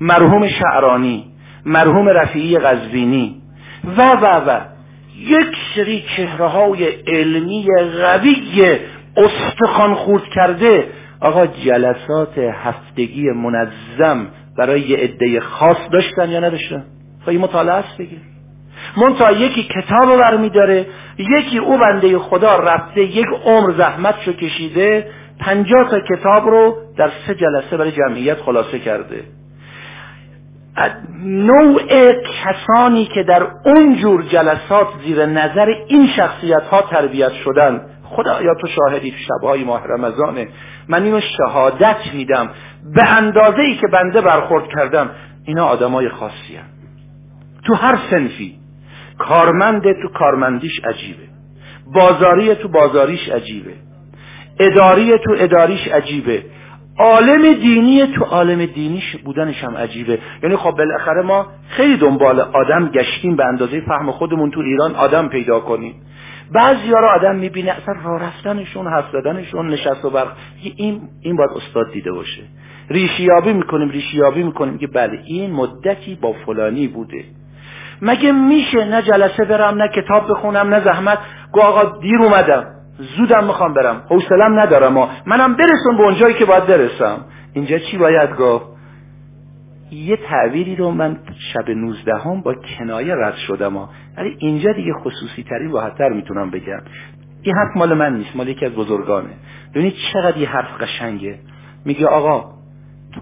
مرحوم شعرانی مرحوم رفیعی قزوینی و و و. یک سری چهره های علمی قوی استخوان خورد کرده. آقا جلسات هفتگی منظم برای یه عده خاص داشتن یا نداشتن؟ خب این مطالعه است دیگه. منتها یکی کتاب رو برمی داره یکی او بنده خدا رفته یک عمر زحمت شو کشیده پنجاه تا کتاب رو در سه جلسه برای جمعیت خلاصه کرده. نوع کسانی که در اونجور جلسات زیر نظر این شخصیت ها تربیت شدن. خدایا تو شاهدی شبهای ماه رمضانه. من اینو شهادت میدم. به اندازه ای که بنده برخورد کردم اینا آدمای خاصی هم. تو هر سنفی کارمنده تو کارمندیش عجیبه. بازاری تو بازاریش عجیبه. اداری تو اداریش عجیبه. عالم دینی تو عالم دینیش بودنش هم عجیبه. یعنی خب بالاخره ما خیلی دنبال آدم گشتیم به اندازه فهم خودمون تو ایران آدم پیدا کنیم. بعضی ها رو آدم می‌بینه اصلا راه رفتنشون حرف زدنشون نشست و برق. این این باید استاد دیده باشه. ریشیابی می‌کنیم ریشیابی می‌کنیم که بله این مدتی با فلانی بوده. مگه میشه نه جلسه برم نه کتاب بخونم نه زحمت؟ گو آقا دیر اومدم. زودم می‌خوام برم. حوصلم ندارم منم برسون به اونجایی که باید برسم. اینجا چی باید گفت؟ یه تعبیری رو من شب نوزدهم با کنایه رد شدم ولی اینجا دیگه خصوصی تری راحتتر می‌تونم بگم. این حرف مال من نیست مال یکی از بزرگانه. ببینید چقدر این حرف قشنگه. میگه آقا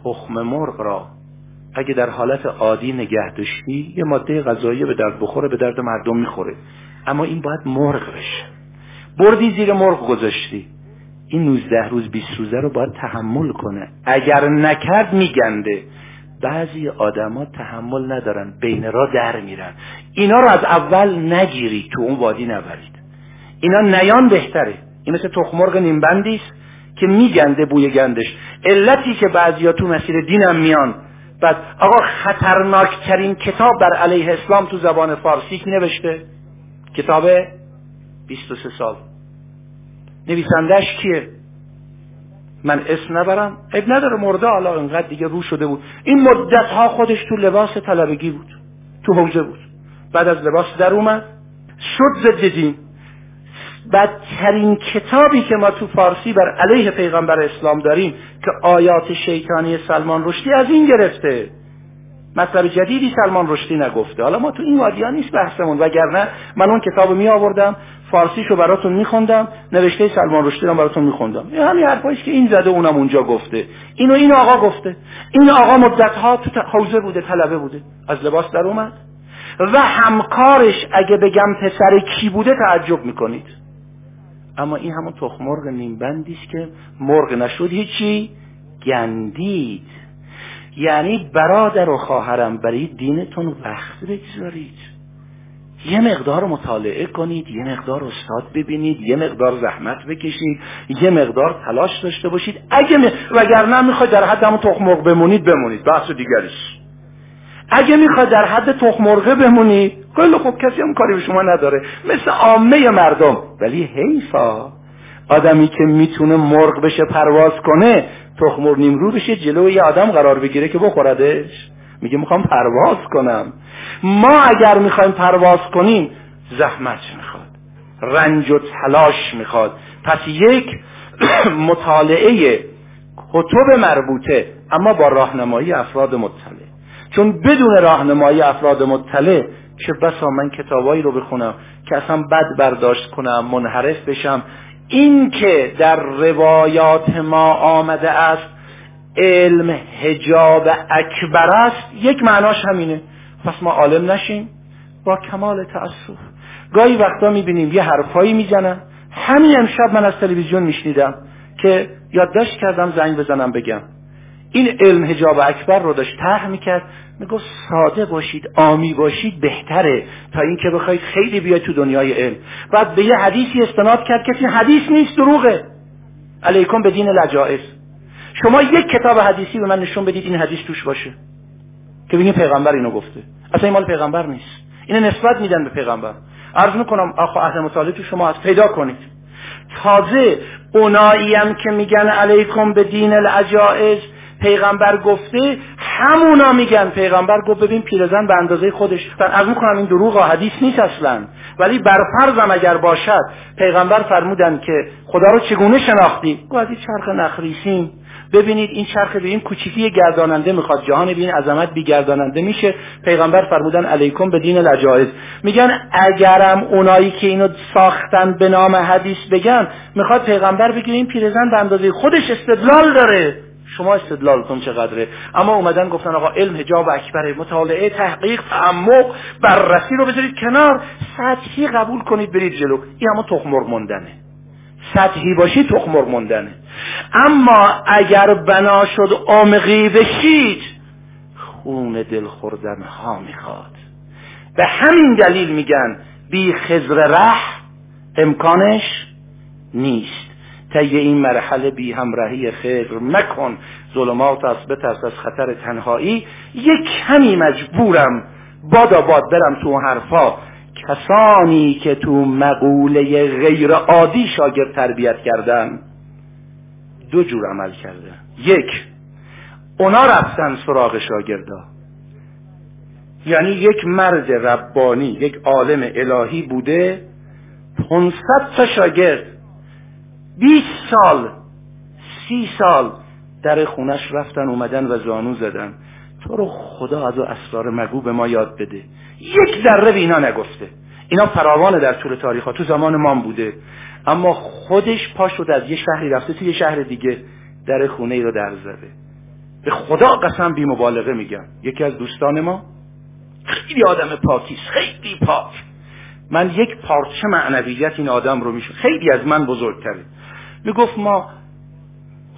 تخم مرغ را اگه در حالت عادی نگه داشتی یه ماده غذایی به درد بخوره به درد مردم می‌خوره. اما این باید مرغ بشه. بردی زیر مرغ گذاشتی. این 19 روز 20 روزه رو باید تحمل کنه. اگر نکرد میگنده. بعضی آدما تحمل ندارن بین را در میرن. اینا رو از اول نگیری تو اون وادی نبرید. اینا نیان بهتره. این مثل تخمرغ نیمبندی است که میگنده بوی گندش. علتی که بعضیا تو مسیر دینم میان. بعد آقا خطرناکترین کتاب بر علیه اسلام تو زبان فارسی نوشته؟ کتاب 23 سال. نویسندش کیه؟ من اسم نبرم. اب نداره مرده. حالا انقدر دیگه رو شده بود. این مدت ها خودش تو لباس طلبگی بود تو حوزه بود. بعد از لباس در اومد. شد ضد دین. بدترین کتابی که ما تو فارسی بر علیه پیغمبر اسلام داریم که آیات شیطانی سلمان رشدی از این گرفته. مطلب جدیدی سلمان رشدی نگفته. حالا ما تو این وادیا نیست بحثمون. وگرنه من اون کتاب می آوردم فارسیشو براتون میخوندم نوشته سلمان رشدی رو براتون میخوندم. این همین حرفایی که این زده اونم اونجا گفته. اینو این آقا گفته. این آقا مدت ها تو حوزه بوده طلبه بوده. از لباس در اومد. و همکارش اگه بگم پسر کی بوده تعجب می‌کنید. اما این همون تخمرغ نیمبندی است که مرغ نشد هیچی گندید. یعنی برادر و خواهرم برای دینتون وقت بگذارید. یه مقدار مطالعه کنید یه مقدار استاد ببینید یه مقدار زحمت بکشید یه مقدار تلاش داشته باشید. اگه م... وگرنه می‌خواید در حد همون تخم بمونید بمونید. بحث دیگریش اگه می‌خواید در حد تخم بمونید خیلی خوب کسی هم کاری به شما نداره. مثل عامه مردم. ولی حیفا آدمی که می‌تونه مرغ بشه پرواز کنه تخمر نیمرو بشه جلو یه آدم قرار بگیره که بخوردش. میگه می‌خوام پرواز کنم. ما اگر می‌خوایم پرواز کنیم زحمت می‌خواد رنج و تلاش می‌خواد. پس یک مطالعه کتب مربوطه اما با راهنمایی افراد مطلع. چون بدون راهنمایی افراد مطلع چه بسا من کتابایی رو بخونم که اصلا بد برداشت کنم منحرف بشم. این که در روایات ما آمده است علم هجاب اکبر است یک معناش همینه. پس ما عالم نشیم. با کمال تأسف. گاهی وقتا می‌بینیم یه حرفایی می‌زنن همین امشب من از تلویزیون میشنیدم که یادداشت کردم زنگ بزنم بگم. این علم هجاب اکبر رو داشت طرح می‌کرد. می‌گفت ساده باشید آمی باشید بهتره تا اینکه بخواید خیلی بیاید تو دنیای علم. بعد به یه حدیثی استناد کرد که این حدیث نیست دروغه. علیکم به دین لجائز. شما یک کتاب حدیثی به من نشون بدید این حدیث توش باشه. که بگین پیغمبر اینو گفته. اصلا این مال پیغمبر نیست. اینو نسبت میدن به پیغمبر. عرض می‌کنم آخو اهل مطالعه تو شما از پیدا کنید. تازه اونایی هم که میگن علیکم به دین العجائز پیغمبر گفته همونا میگن پیغمبر گفت ببین پیرزن به اندازه خودش. از می‌کنم این دروغ حدیث نیست اصلا. ولی بر فرضم اگر باشد پیغمبر فرمودن که خدا رو چگونه شناختی؟ گفت از این چرخ نخریسیم. ببینید این چرخ به این کوچیکی گرداننده می‌خواد. جهان به این عظمت بیگرداننده میشه. پیغمبر فرمودن علیکم به دین لجائز. میگن اگرم اونایی که اینو ساختن به نام حدیث بگن می‌خواد پیغمبر بگه این پیرزن به اندازه خودش استدلال داره. شما استدلالتون چقدره؟ اما اومدن گفتن آقا علم حجاب اکبره مطالعه تحقیق تعمق بررسی رو بذارید کنار. سطحی قبول کنید برید جلو. این اما تخمر موندنه. سطحی باشید تخمر موندنه. اما اگر بنا شد عمقی بشید خون دل خوردن ها می‌خواد. به همین دلیل میگن بی خزر ره امکانش نیست. طی این مرحله بی همراهی خیر مکن. ظلمات از بترس از خطر تنهایی. یک کمی مجبورم بادا باد برم تو حرفا. کسانی که تو مقوله غیر عادی شاگرد تربیت کردن. دو جور عمل کرده. یک اونا رفتن سراغ شاگردا. یعنی یک مرد ربانی یک عالم الهی بوده 500 تا شاگرد. 20 سال سی سال در خونش رفتن اومدن و زانو زدن. تو رو خدا از اسرار مگو به ما یاد بده. یک ذره به اینا نگفته. اینا فراوانه در طول تاریخ ها. تو زمان ما بوده. اما خودش پا شد از یه شهری رفته تو یه شهر دیگه در خونه ای رو در زده. به خدا قسم بی مبالغه میگم. یکی از دوستان ما خیلی آدم پاکیست خیلی پاک. من یک پارچه معنویت این آدم رو میشه خیلی از من بزرگتره. می‌گفت ما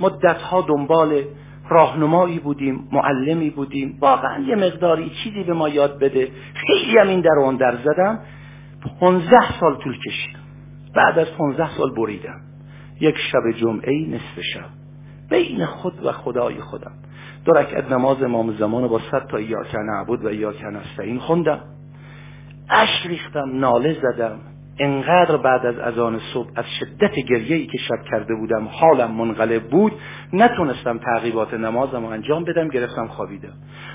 مدتها دنبال راهنمایی بودیم معلمی بودیم. واقعا یه مقداری چیزی به ما یاد بده. خیلی هم این در اون در زدم. 15 سال طول کشید. بعد از 15 سال بریدم. یک شب جمعه نصف شب. بین خود و خدای خودم. دو رکعت نماز امام زمان با صد تا یا نعبد و یا نستعین خوندم. اش ریختم ناله زدم. انقدر بعد از اذان صبح از شدت گریه ای که شب کرده بودم حالم منقلب بود نتونستم تعقیبات نمازم انجام بدم گرفتم خوابیدم.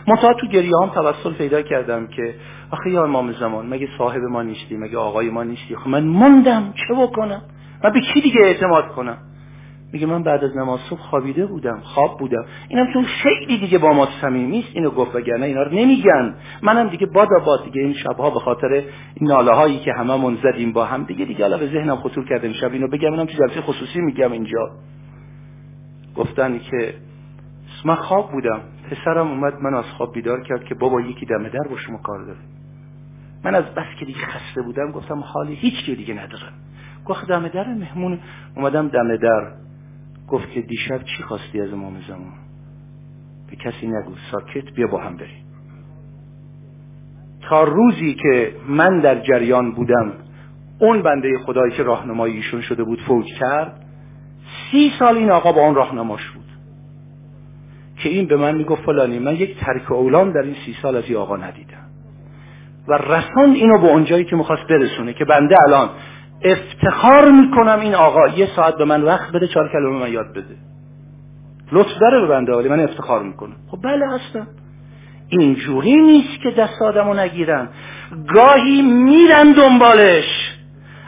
متا تو گریه هم توسل پیدا کردم که آخه یا امام زمان مگه صاحب ما نیستی مگه آقای ما نیستی؟ خب من موندم چه بکنم؟ من به کی دیگه اعتماد کنم؟ میگه من بعد از نماز صبح خوابیده بودم خواب بودم. اینم چون خیلی دیگه با ما صمیمی است اینو گفت وگرنه اینا رو نمیگن. منم دیگه بادا باد دیگه این شبها به خاطر این ناله هایی که هممون زدیم با هم دیگه دیگه به ذهنم خطور کرد شب اینو بگم اینم تو جلسه خصوصی میگم اینجا. گفتن که من خواب بودم. پسرم اومد من از خواب بیدار کرد که بابا یکی دم در با شما کار داره. من از بس که دیگه خسته بودم گفتم حالی هیچ دیگه ندارم گفت دم در مهمون. اومدم دم در. گفت که دیشب چی خواستی از امام زمان به کسی نگو ساکت بیا با هم بریم. تا روزی که من در جریان بودم اون بنده خدایی که راهنمایی ایشون شده بود فوت کرد سی سال این آقا با اون راهنماش که این به من می‌گفت فلانی من یک ترک اولان در این سی سال از این آقا ندیدم. و رساند اینو به اونجایی که می‌خواست برسونه که بنده الان افتخار می‌کنم این آقا یه ساعت به من وقت بده چهار کلمه من یاد بده. لطف داره به بنده ولی من افتخار می‌کنم. خب بله هستم. اینجوری نیست که دست آدمو نگیرن. گاهی میرن دنبالش.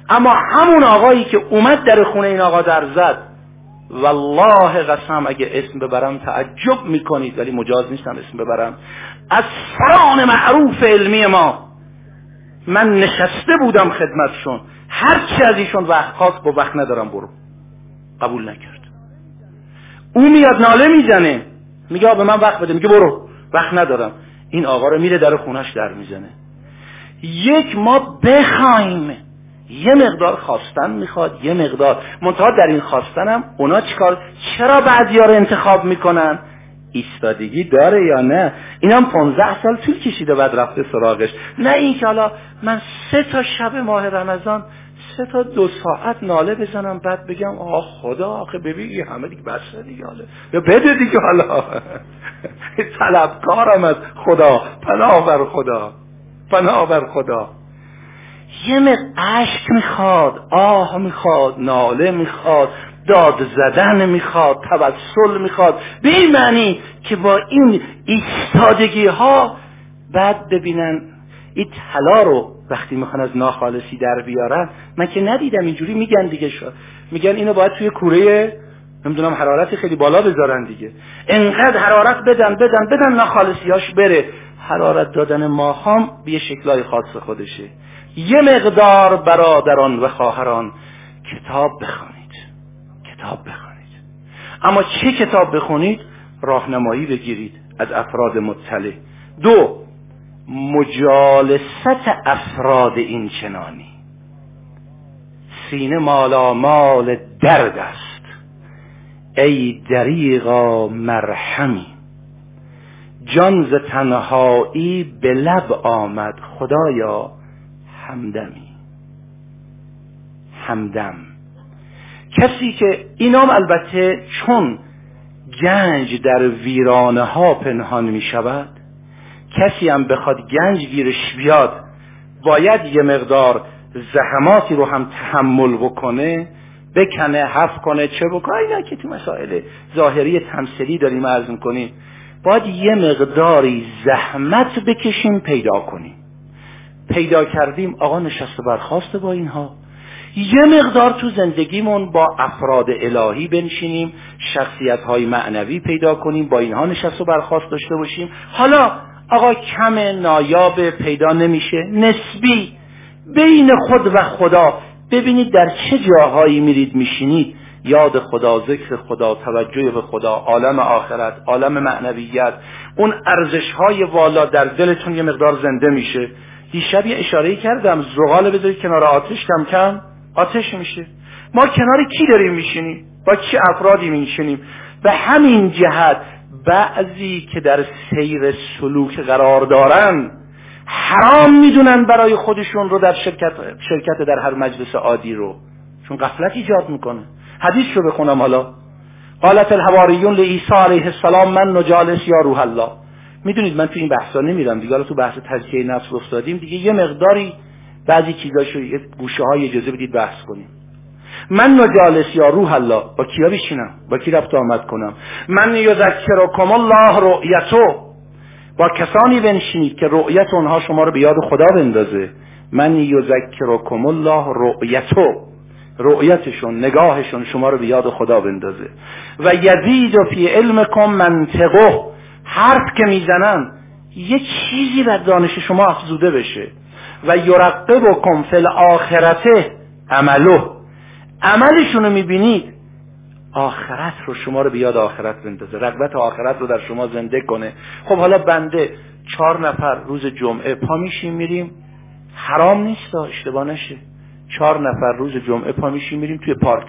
اما همون آقایی که اومد در خونه این آقا در زد والله قسم اگه اسم ببرم تعجب می‌کنید ولی مجاز نیستم اسم ببرم. از فران معروف علمی ما من نشسته بودم خدمتشون. هر چی از ایشون وقت خواست با وقت ندارم برو. قبول نکرد. او میاد ناله می‌زنه. میگه به من وقت بده. میگه برو. وقت ندارم. این آقا رو میره در خونش در می‌زنه. یک ما بخوایم یه مقدار خواستن می‌خواد یه مقدار. منتها در این خواستنم اونا چیکار چرا بعضی رو انتخاب می‌کنن؟ ایستادگی داره یا نه؟ اینم 15 سال طول کشیده بعد رفته سراغش. نه این که حالا من سه تا شب ماه رمضان سه تا دو ساعت ناله بزنم بعد بگم آه خدا آخه ببین همه دیگه بسه دیگه حالا. یا بده دیگه حالا. طلبکارم از خدا. پناه بر خدا. پناه بر خدا. یه عشق می‌خواد آه می‌خواد ناله می‌خواد داد زدن می‌خواد توسل می‌خواد به این معنی که با این ایستادگی ها بعد ببینن این طلا رو وقتی می‌خوان از ناخالصی در بیارن من که ندیدم اینجوری میگن دیگه شد میگن اینو باید توی کوره نمی‌دونم حرارت خیلی بالا بذارن دیگه. انقدر حرارت بدن بدن بدن ناخالصیاش بره. حرارت دادن ماهام به شکلای خاص خودشه. یه مقدار برادران و خواهران کتاب بخوانید. کتاب بخوانید. اما چه کتاب بخونید؟ راهنمایی بگیرید از افراد مطلع. دو مجالست افراد این چنانی. سینه مالا مال درد است. ای دریغا مرحمی. جان ز تنهایی به لب آمد خدایا همدمی. همدم. کسی که اینام البته چون گنج در ویرانه ها پنهان می شود کسی هم بخواد گنج گیرش بیاد باید یه مقدار زحماتی رو هم تحمل بکنه بکنه حف کنه چه بکنه. اینا که تو مسائل ظاهری تمثیلی داریم عرض کنیم باید یه مقداری زحمت بکشیم پیدا کنیم. پیدا کردیم آقا نشست برخواست با اینها. یه مقدار تو زندگیمون با افراد الهی بنشینیم شخصیت های معنوی پیدا کنیم با اینها نشست و برخواست داشته باشیم. حالا آقا کم نایاب پیدا نمیشه نسبی بین خود و خدا. ببینید در چه جاهایی میرید میشینید. یاد خدا ذکر خدا توجه به خدا عالم آخرت عالم معنویت. اون ارزش های والا در دلتون یه مقدار زنده میشه. دیشب یه اشاره کردم. زغال بذارید کنار آتش. کم کم آتش میشه. ما کنار کی داریم میشینیم؟ با چه افرادی میشینیم؟ به همین جهت بعضی که در سیر سلوک قرار دارن حرام می‌دونن برای خودشون رو در شرکت, شرکت در هر مجلس عادی رو. چون غفلت ایجاد می‌کنه. حدیث رو بخونم حالا. قالت الحواریون لعیسی علیه السلام من نجالس یا روح الله. می‌دونید من تو این بحثا نمیرم دیگه. حالا تو بحث تزکیه نفس افتادیم دیگه یه مقداری بعضی چیزاشو یه گوشه های اجازه بدید بحث کنیم. من نجالس یا روح الله با کیا بشینم؟ با کی رفت آمد کنم؟ من یذکرکم الله رؤیتو با کسانی بنشینید که رؤیت اونها شما رو به یاد خدا بندازه. من یذکرکم الله رؤیتو رؤیتشون نگاهشون شما رو به یاد خدا بندازه. و یزید و فی علمکم منطقه. حرف که می‌زنن یه چیزی بر دانش شما افزوده بشه. و یرقبکم فی الاخرته عملو. عملشون رو می‌بینید. آخرت رو شما رو بیاد آخرت بندازه. رغبت آخرت رو در شما زنده کنه. خب حالا بنده چهار نفر روز جمعه پا میشیم میریم. حرام نیست اشتباه نشه. چهار نفر روز جمعه پا میشیم میریم توی پارک.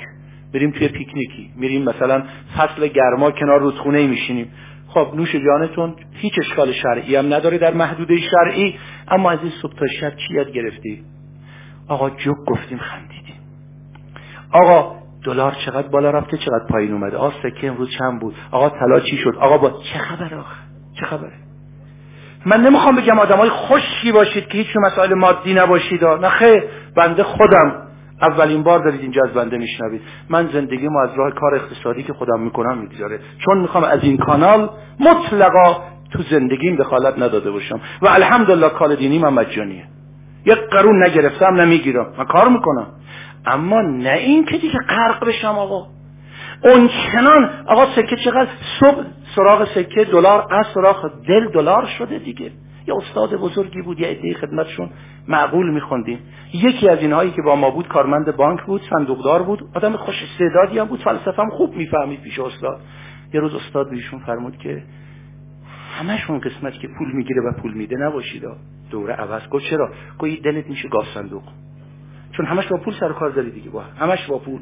میریم توی پیکنیکی. میریم مثلا فصل گرما کنار رودخونه میشینیم. خب نوش جانتون هیچ اشکال شرعی هم نداره در محدوده شرعی اما از این صبح تا شب چی یاد گرفتی آقا جوک گفتیم خندیدیم. آقا دلار چقدر بالا رفته چقدر پایین اومده آقا سکه امروز چند بود؟ آقا طلا چی شد؟ آقا با چه خبر آقا چه خبره؟ من نمی‌خوام بگم آدمای خوشی باشید که هیچ مسائل مادی نباشید. نه خیر. بنده خودم اولین بار دارید اینجا از بنده میشنوید. من زندگی ما از راه کار اقتصادی که خودم می‌کنم می‌گذاره چون می‌خوام از این کانال مطلقا تو زندگیم دخالت نداده باشم. و الحمدلله کال دینی من مجانیه. یک قرون نگرفتم نمی‌گیرم. من کار می‌کنم. اما نه این که دیگه غرق بشم آقا. اون چنان آقا سکه چقدر؟ صبح سراغ سکه دلار از سراغ دل دلار شده دیگه. یه استاد بزرگی بود یه عده خدمتشون معقول میخوندیم. یکی از اینهایی که با ما بود کارمند بانک بود صندوقدار بود. آدم خوش استعدادی هم بود فلسفه هم خوب می‌فهمید پیش استاد. یه روز استاد بهشون فرمود که همشون قسمت که پول می‌گیره و پول میده نباشید. دوره عوض گفت چرا؟ گفت دلت میشه گاف صندوق. چون همش با پول سر کار داری دیگه. با همش با پول.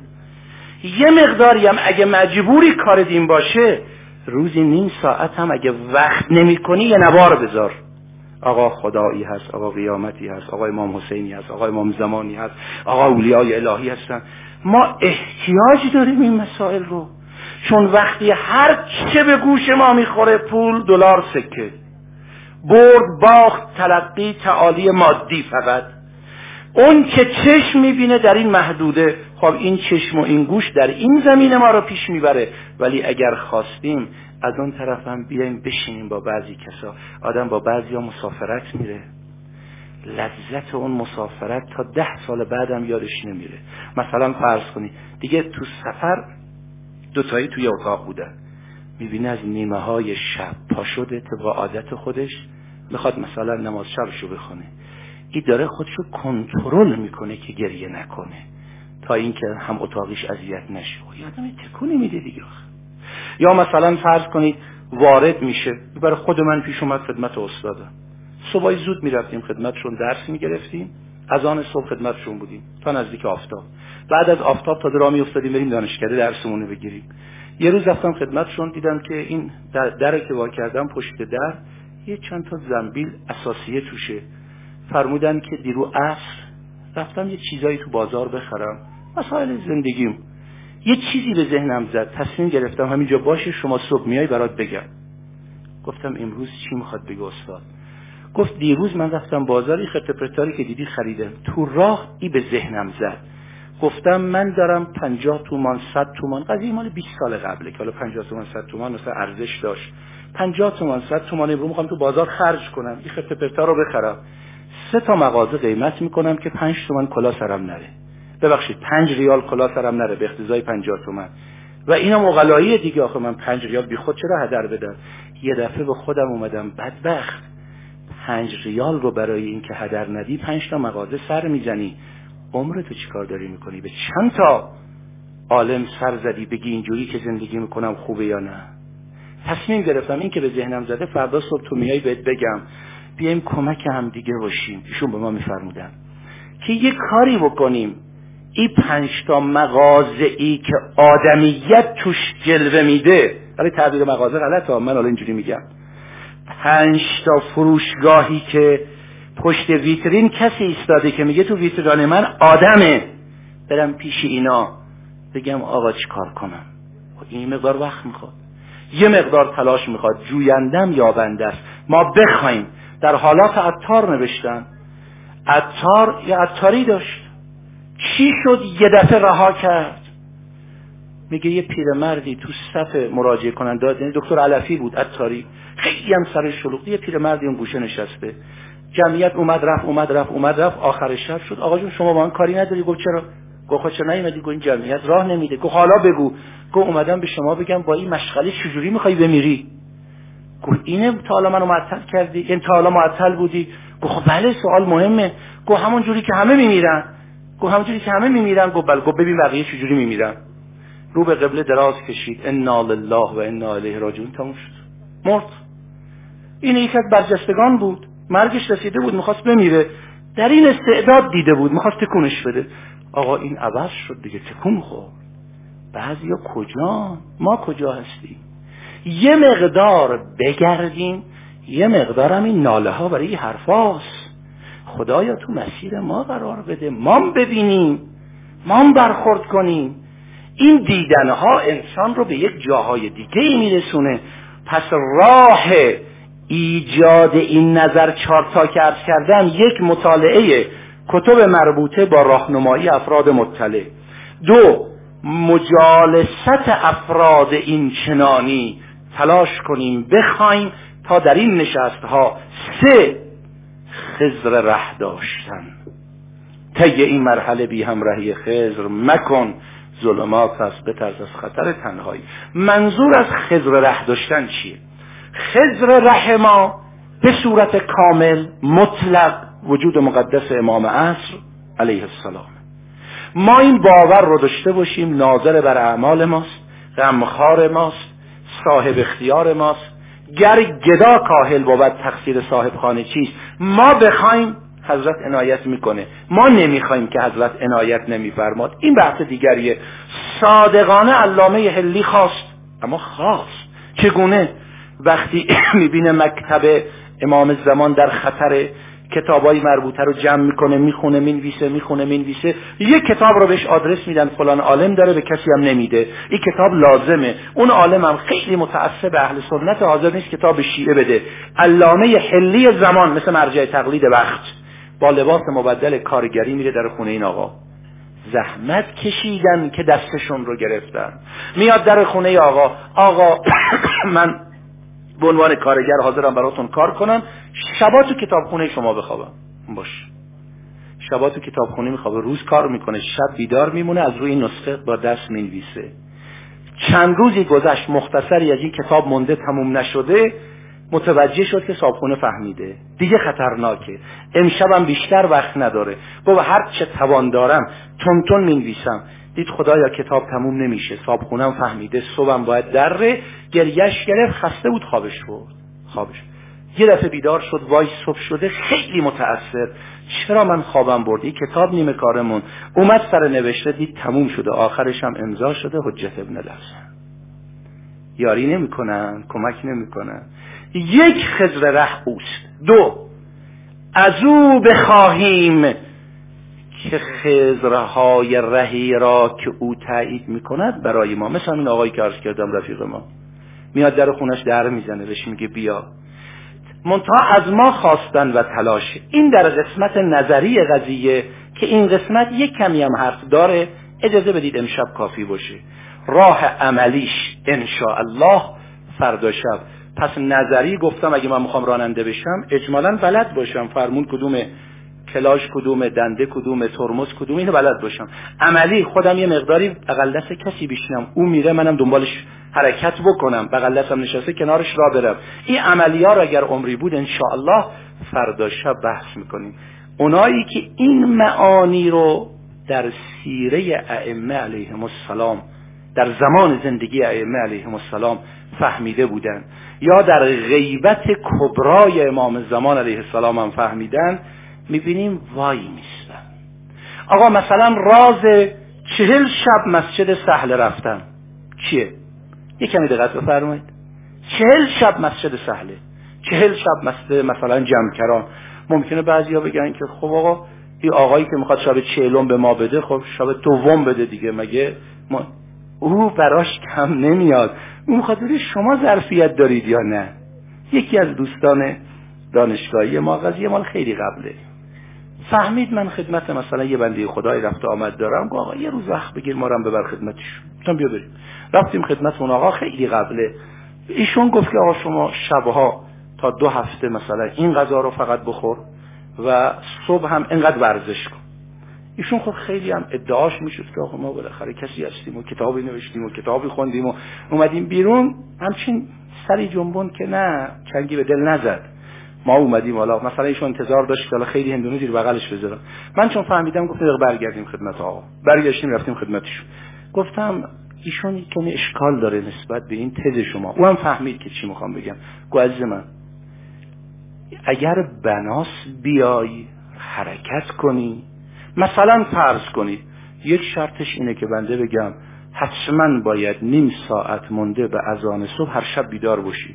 یه مقداری هم اگه مجبوری کار دین باشه روزی نیم ساعت هم اگه وقت نمی کنی یه نوار بذار. آقا خدایی هست آقا قیامتی هست آقا امام حسینی هست آقا امام زمانی هست آقا اولیای الهی هستن. ما احتیاج داریم این مسائل رو. چون وقتی هر چه به گوش ما می‌خوره پول دلار سکه. برد باخت تلقی تعالی مادی فقط. اون که چشم می‌بینه در این محدوده خب این چشم و این گوش در این زمین ما رو پیش می‌بره. ولی اگر خواستیم از اون طرف هم بیایم بشینیم با بعضی کسا آدم با بعضی ها مسافرت میره. لذت اون مسافرت تا ده سال بعدم یادش نمیره. مثلا فرض کنی دیگه تو سفر دوتایی توی اتاق بودن می‌بینه از نیمه های شب پا شده طبق عادت خودش. می‌خواد مثلا نماز شبشو بخونه. این داره خودشو کنترل می‌کنه که گریه نکنه. تا اینکه هم اتاقیش اذیت نشه. یادم تکونی میده دیگه یا مثلا فرض کنید وارد میشه. برای خود من پیش اومد خدمت استادم صبحای زود می‌رفتیم خدمتشون درس می‌گرفتیم. از آن صبح خدمتشون بودیم. تا نزدیک آفتاب. بعد از آفتاب تا درا میافتادیم بریم دانشکده درسمون بگیریم. یه روز رفتم خدمتشون دیدم که این در, در که وا کردم پشت در یه چند تا زنبیل اساسیه توشه. فرمودن که دیرو عصر رفتم یه چیزایی تو بازار بخرم. مسائل زندگیم یه چیزی به ذهنم زد. تصمیم گرفتم همینجا باشه شما صبح میای برات بگم. گفتم امروز چی می‌خواد بگه استاد؟ گفت دیروز من رفتم بازاری خط پرتاری که دیدی خریدم. تو راه ای به ذهنم زد. گفتم من دارم پنجاه تومان صد تومان. قضیه مال 20 سال قبله که حالا پنجاه تومان صد تومان مثلا ارزش داشت. پنجاه تومان صد تومان امروز می‌خوام تو بازار خرج کنم. این خط پرتار رو بخرم. سه تا مغازه قیمت می‌کنم که پنج تومان کلا سرم نره. ببخشید پنج ریال کلا سرم نره به اختزای پنجاه تومن. و اینا مغلایی دیگه آخه من پنج ریال بی خود چرا هدر بدم؟ یه دفعه به خودم اومدم بدبخت. پنج ریال رو برای اینکه هدر ندی پنج تا مغازه سر می‌زنی. عمر تو چیکار داری می‌کنی؟ به چند تا عالم سر زدی؟ بگی اینجوری که زندگی می‌کنم خوبه یا نه؟ تصمیم گرفتم این که به ذهنم زده فردا صبح تو میای بهت بگم. بیایم کمک هم دیگه باشیم. ایشون به ما میفرمودن. که یه کاری بکنیم. این پنج تا مغازه ای که آدمیت توش جلوه میده ولی تعبیر مغازه غلط من حالا اینجوری میگم. پنج تا فروشگاهی که پشت ویترین کسی ایستاده که میگه تو ویترین من آدمه. برم پیش اینا بگم آقا چی کار کنم؟ خب این مقدار وقت می‌خواد. یه مقدار تلاش می‌خواد. جویندم یابنده است. ما بخوایم. در حالات عطار نوشتن. عطار یه عطاری داشت. چی شد یه دفعه رها کرد؟ میگه یه پیرمردی تو صف مراجعه کننده یعنی دکتر علفی بود عطاری. خیلی هم سر شلوغ. یه پیرمردی اون گوشه نشسته. جمعیت اومد رفت اومد رفت اومد رفت. آخر شب شد. آقا جون شما با من کاری نداری؟ گفت چرا؟ گفت خب چرا نیومدی؟ گفت این جمعیت راه نمیده. گفت حالا بگو. گفت اومدم به شما بگم با این مشغله چجوری می‌خوای بمیری؟ گفت اینه تا حالا منو معطل کردی. این تا حالا معطل بودی. گفت خب بله سوال مهمه. گفت همون جوری که همه میمیرن. گفت همون جوری که همه میمیرن گفت بله. گفت ببین بقیه چجوری میمیرن. رو به قبله دراز کشید. انا لله و انا الیه راجعون. تموم شد. مرد. این یک از برجستگان بود. مرگش رسیده بود می‌خواست بمیره. در این استعداد دیده بود. می‌خواست تکونش بده. آقا این عوض شد دیگه. تکون خورد بعضیا کجا؟ ما کجا هستیم؟ یه مقدار بگردیم. یه مقدار هم این ناله ها برای حرفاست خدایا تو مسیر ما قرار بده. ما ببینیم. ما برخورد کنیم. این دیدنها انسان رو به یک جاهای دیگه ای میرسونه. پس راه ایجاد این نظر چارتا که ارز یک مطالعه کتب مربوطه با راهنمایی افراد مطلع. دو مجالست افراد این چنانی تلاش کنیم. بخوایم تا در این نشست ها سه خزر ره داشتن. طی این مرحله بی همراهی خزر مکن. ظلمات است بترس از خطر تنهایی. منظور از خزر ره داشتن چیه؟ خزر ره ما به صورت کامل مطلق وجود مقدس امام عصر علیه السلام. ما این باور رو داشته باشیم ناظر بر اعمال ماست غمخوار ماست صاحب اختیار ماست. گر گدا کاهل بود تقصیر صاحب خانه چیست؟ ما بخوایم حضرت عنایت می‌کنه. ما نمی‌خوایم که حضرت عنایت نمیفرماد. این بحث دیگریه. صادقانه علامه هلی خواست. اما خواست. چگونه؟ وقتی می‌بینه مکتب امام زمان در خطر کتابای مربوطه رو جمع می‌کنه می‌خونه می‌نویسه می‌خونه می‌نویسه. یک کتاب رو بهش آدرس میدن فلان عالم داره به کسی هم نمیده. این کتاب لازمه. اون عالم هم خیلی متعصب اهل سنت حاضر نیست کتاب شیعه بده. علامه حلی زمان مثل مرجع تقلید وقت با لباس مبدل کارگری میره در خونه این آقا. زحمت کشیدن که دستشون رو گرفتن. میاد در خونه آقا. آقا من به عنوان کارگر حاضرم براتون کار کنم. شبا تو کتابخونه شما بخوابم. باش. شبا تو کتابخونه میخوابه. روز کار می‌کنه. شب بیدار میمونه. از روی نسخه با دست می‌نویسه. چند روزی گذشت. مختصری از این کتاب مونده تموم نشده. متوجه شد که صابخونه فهمیده. دیگه خطرناکه. امشبم بیشتر وقت نداره. بابا هر چه توان دارم تون تون می‌نویسم. دید خدایا کتاب تموم نمیشه. صابخونم فهمیده صبحم باید دره. گریش گرفت خسته بود خوابش برد. خوابش. یه دفعه بیدار شد وای صبح شده خیلی متأثر. چرا من خوابم بردی کتاب نیمه کارمون. اومد سر نوشته دید تموم شده. آخرش هم امضا شده حجت ابن لحظن یاری نمی‌کنن کمک نمی‌کنن. یک خزر ره دو. از او بخواهیم که خزرهای رهی را که او تایید می‌کند برای ما. مثل این آقایی که عرض کردم رفیق ما. میاد در خونش در می‌زنه بهش میگه بیا. منتها از ما خواستن و تلاش. این در قسمت نظری قضیه که این قسمت یک کمی هم حرف داره اجازه بدید امشب کافی باشه. راه عملیش الله فردا شب. پس نظری گفتم اگه من می‌خوام راننده بشم اجمالا بلد باشم. فرمون کدومه؟ کلاش کدومه دنده کدومه ترمز کدومه اینو بلد باشم. عملی خودم یه مقداری بغل دست کسی بشینم او میره منم دنبالش حرکت بکنم. بغل دستم نشسته کنارش را برم. این عملی ها رو اگر عمری بود ان الله فردا شب بحث می‌کنیم. اونایی که این معانی رو در سیره ائمه علیهم السلام در زمان زندگی ائمه علیهم السلام فهمیده بودن یا در غیبت کبرای امام زمان علیه السلام هم فهمیدن می‌بینیم وای میستن آقا مثلا راز چهل شب مسجد سهل رفتن چیه؟ یه کمی دقت بفرمایید. چهل شب مسجد سهله. چهل شب مسجد مثلا جمکران. ممکنه بعضیا بگن که خب آقا این آقایی که می‌خواد شب چهلم به ما بده خب شب دوم بده دیگه. مگه ما او براش کم نمیاد. او می‌خواد شما ظرفیت دارید یا نه؟ یکی از دوستان دانشگاهی ما قضیه مال خیلی قبله. فهمید من خدمت مثلا یه بنده خدای رفته آمد دارم گفت آقا یه روز وقت بگیر ما رو ببر خدمتش گفتم بیا بریم. رفتیم خدمت اون آقا خیلی قبله. ایشون گفت که آقا شما شبها تا دو هفته مثلا این غذا رو فقط بخور و صبح هم انقدر ورزش کن. ایشون خب خیلی هم ادعاش می‌شد که آقا ما بالاخره کسی هستیم و کتابی نوشتیم و کتابی خوندیم و اومدیم بیرون. همچین سری جنبون که نه چنگی به دل نزد. ما اومدیم حالا. مثلا ایشون انتظار داشت که خیلی هندونه زیر بغلش بذارم. من چون فهمیدم گفتم برگردیم خدمت آقا. برگشتیم رفتیم خدمتشون. گفتم ایشون کمی اشکال داره نسبت به این تز شما. او هم فهمید که چی می‌خوام بگم. گو عزیز من اگر بناس بیای حرکت کنی مثلا فرض کنید یک شرطش اینه که بنده بگم حتما باید نیم ساعت مونده به اذان صبح هر شب بیدار باشی.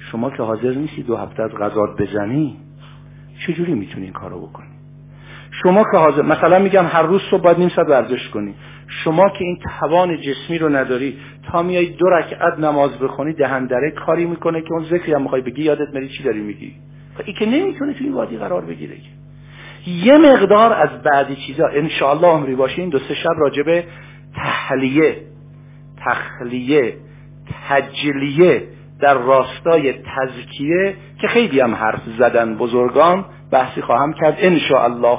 شما که حاضر نیستی دو هفته از غذات بزنی چجوری می‌تونی این کارو بکنی؟ شما که حاضر مثلا میگم هر روز صبح باید نیم ساعت ورزش کنی. شما که این توان جسمی رو نداری تا میای دو رکعت نماز بخونی دهندره کاری می‌کنه که اون ذکری هم می‌خوای بگی یادت میری چی داری میگی؟ خب این که نمی‌تونه توی وادی قرار بگیره یه مقدار از بعدی چیزا انشاءالله عمری باشه این دو سه شب راجبه تحلیه تخلیه تجلیه در راستای تزکیه که خیلی هم حرف زدن بزرگان بحثی خواهم کرد انشاءالله.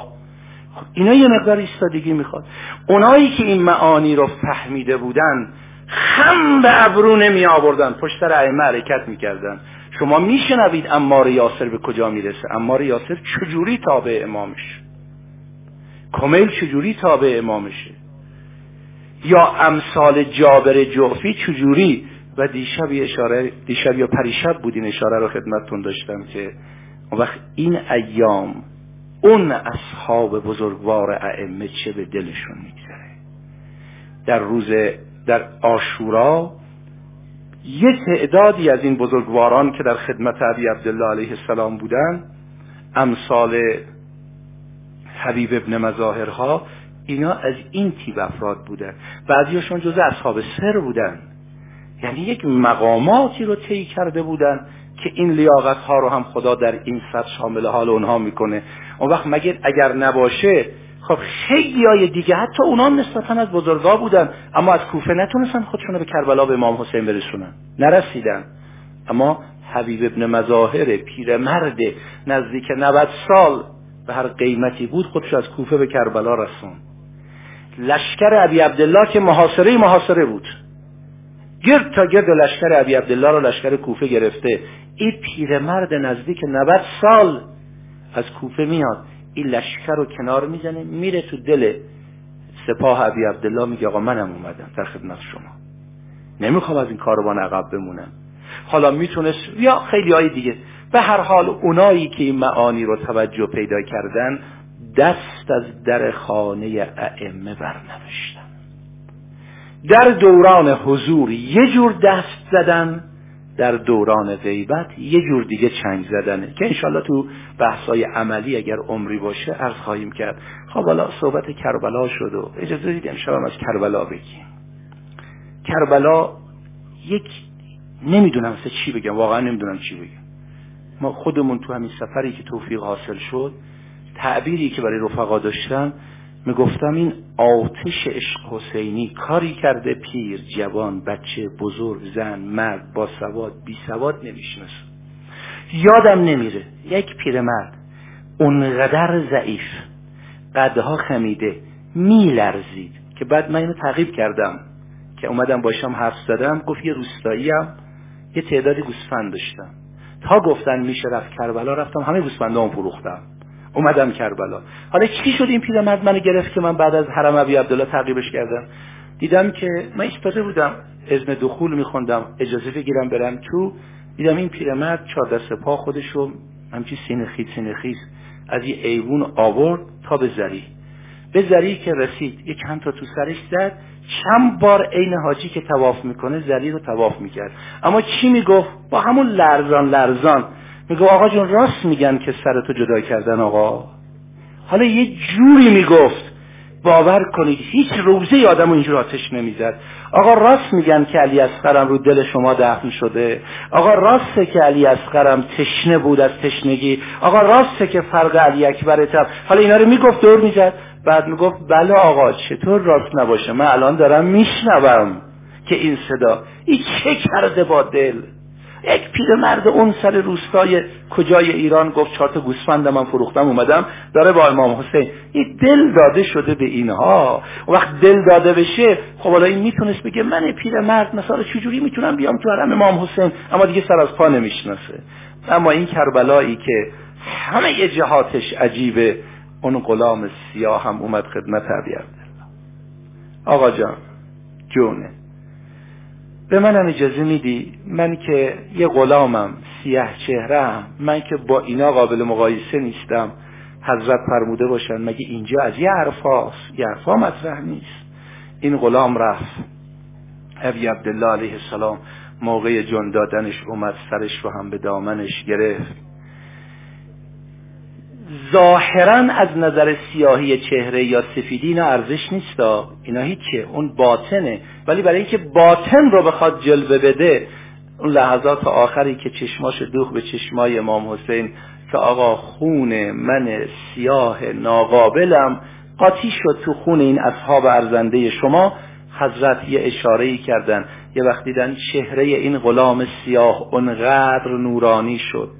خب اینا یه مقدار ایستادگی می‌خواد. اونایی که این معانی رو فهمیده بودن خم به ابرو نمی آوردن. پشت ائمه حرکت می‌کردن. شما میشنوید امار یاسر به کجا می‌رسه. امار یاسر چجوری تابع امامش؟ کمیل چجوری تابع امامشه؟ یا امثال جابر جوفی چجوری و دیشب اشاره دیشب یا پریشب بود این اشاره رو خدمتتون داشتم که وقت این ایام اون اصحاب بزرگوار ائمه چه به دلشون میگذره. در روز در آشورا یه تعدادی از این بزرگواران که در خدمت عبی عبدالله علیه السلام بودن امثال حبیب ابن مظاهرها اینا از این تیب افراد بودن. بعضیشون جز اصحاب سر بودن. یعنی یک مقاماتی رو طی کرده بودن که این لیاقت ها رو هم خدا در این سطح شامل حال اونها می‌کنه. اون وقت مگه اگر نباشه خب خیلی های دیگه حتی اونا نسبتا از بزرگا بودن اما از کوفه نتونستن خودشون به کربلا به امام حسین برسونن. نرسیدن. اما حبیب ابن مظاهر پیرمرد نزدیک 90 سال به هر قیمتی بود خودش از کوفه به کربلا رسون لشکر ابی عبدالله که محاصره محاصره بود. گرد تا گرد لشکر ابی عبدالله رو لشکر کوفه گرفته. این پیرمرد نزدیک 90 سال از کوفه میاد. این لشکر رو کنار می‌زنه میره تو دل سپاه ابی عبدالله میگه آقا منم اومدم در خدمت شما. نمی‌خوام از این کاروان عقب بمونم. حالا می‌تونست یا خیلی های دیگه. به هر حال اونایی که این معانی رو توجه پیدا کردن دست از در خانه ائمه برنوشتن در دوران حضور یه جور دست زدن در دوران غیبت یه جور دیگه چنگ زدنه. که انشالله تو بحثای عملی اگر عمری باشه عرض خواهیم کرد. خب حالا صحبت کربلا شد و اجازه دید امشب از کربلا بگیم. کربلا یک نمی‌دونم سه چی بگم واقعا نمی‌دونم چی بگم. ما خودمون تو همین سفری که توفیق حاصل شد تعبیری که برای رفقا داشتم می‌گفتم این آتش عشق حسینی کاری کرده پیر جوان بچه بزرگ زن مرد با سواد بی سواد نمی‌شناسه. یادم نمیره. یک پیرمرد اونقدر ضعیف قدها خمیده میلرزید که بعد من اینو تعقیب کردم که اومدم باشم حرف زدم گفت یه روستایی هم یه تعدادی گوسفند داشتم. تا گفتن میشه رفت کربلا رفتم همه گوسفندام فروختم. اومدم کربلا. حالا چی شد این پیرمرد منو گرفت که من بعد از حرم ابی عبدالله تعقیبش کردم؟ دیدم که من ایستاده بودم اذن دخول میخوندم اجازه بگیرم برم تو. دیدم این پیرمرد چهار دست پا خودشو همچی سینه خیز سینه خیز از یه ایوون آورد تا به زری. به زری که رسید یه چند تا تو سرش زد. چند بار عین حاجی که تواف می‌کنه زری رو تواف می‌کرد. اما چی می‌گفت؟ با همون لرزان لرزان. میگو آقا جون راست میگن که سرتو جدا کردن آقا. حالا یه جوری می‌گفت باور کنید هیچ روزه آدم اینجور آتش نمی‌زد. آقا راست میگن که علی اسقرم رو دل شما دفن شده. آقا راسته که علی اسقرم تشنه بود از تشنگی. آقا راسته که فرق علی اکبرتم حالا اینا رو می‌گفت دور می‌زد. بعد می‌گفت بله آقا چطور راست نباشه؟ من الان دارم میشنوم که این صدا. این چه کرده با دل؟ یک پیرمرد اون سر روستای کجای ایران گفت چهار تا گوسفند من فروختم اومدم داره با امام حسین. این دل داده شده به اینها. وقت دل داده بشه خب حالا این می‌تونست بگه من پیرمرد مثلا چجوری می‌تونم بیام تو حرم امام حسین؟ اما دیگه سر از پا نمی‌شناسه. اما این کربلایی که همه جهاتش عجیبه اون غلام سیاه هم اومد خدمت عبی آقا جان جونه به منم اجازه میدی؟ من که یه غلامم سیاه چهره من که با اینا قابل مقایسه نیستم. حضرت فرموده باشن مگه اینجا از یه حرفاست یه حرفا مطرح نیست. این غلام رفت. ابی عبدالله علیه السلام موقع جان دادنش اومد سرش رو هم به دامنش گرفت. ظاهرا از نظر سیاهی چهره یا سفیدی اینا ارزش نیستا اینا هیچه اون باطنه. ولی برای اینکه باطن رو بخواد جلوه بده اون لحظات آخری که چشماش دوخ به چشمای امام حسین که آقا خون من سیاه ناقابلم قاطی شد تو خون این اصحاب ارزنده شما. حضرت یه اشاره کردن. یه وقت دیدن چهره این غلام سیاه اونقدر نورانی شد.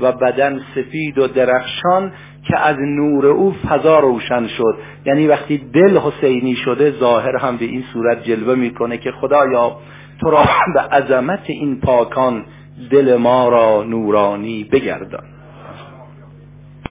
و بدن سفید و درخشان که از نور او فضا روشن شد. یعنی وقتی دل حسینی شده ظاهر هم به این صورت جلوه می‌کنه که خدایا تو را به عظمت این پاکان دل ما را نورانی بگردان.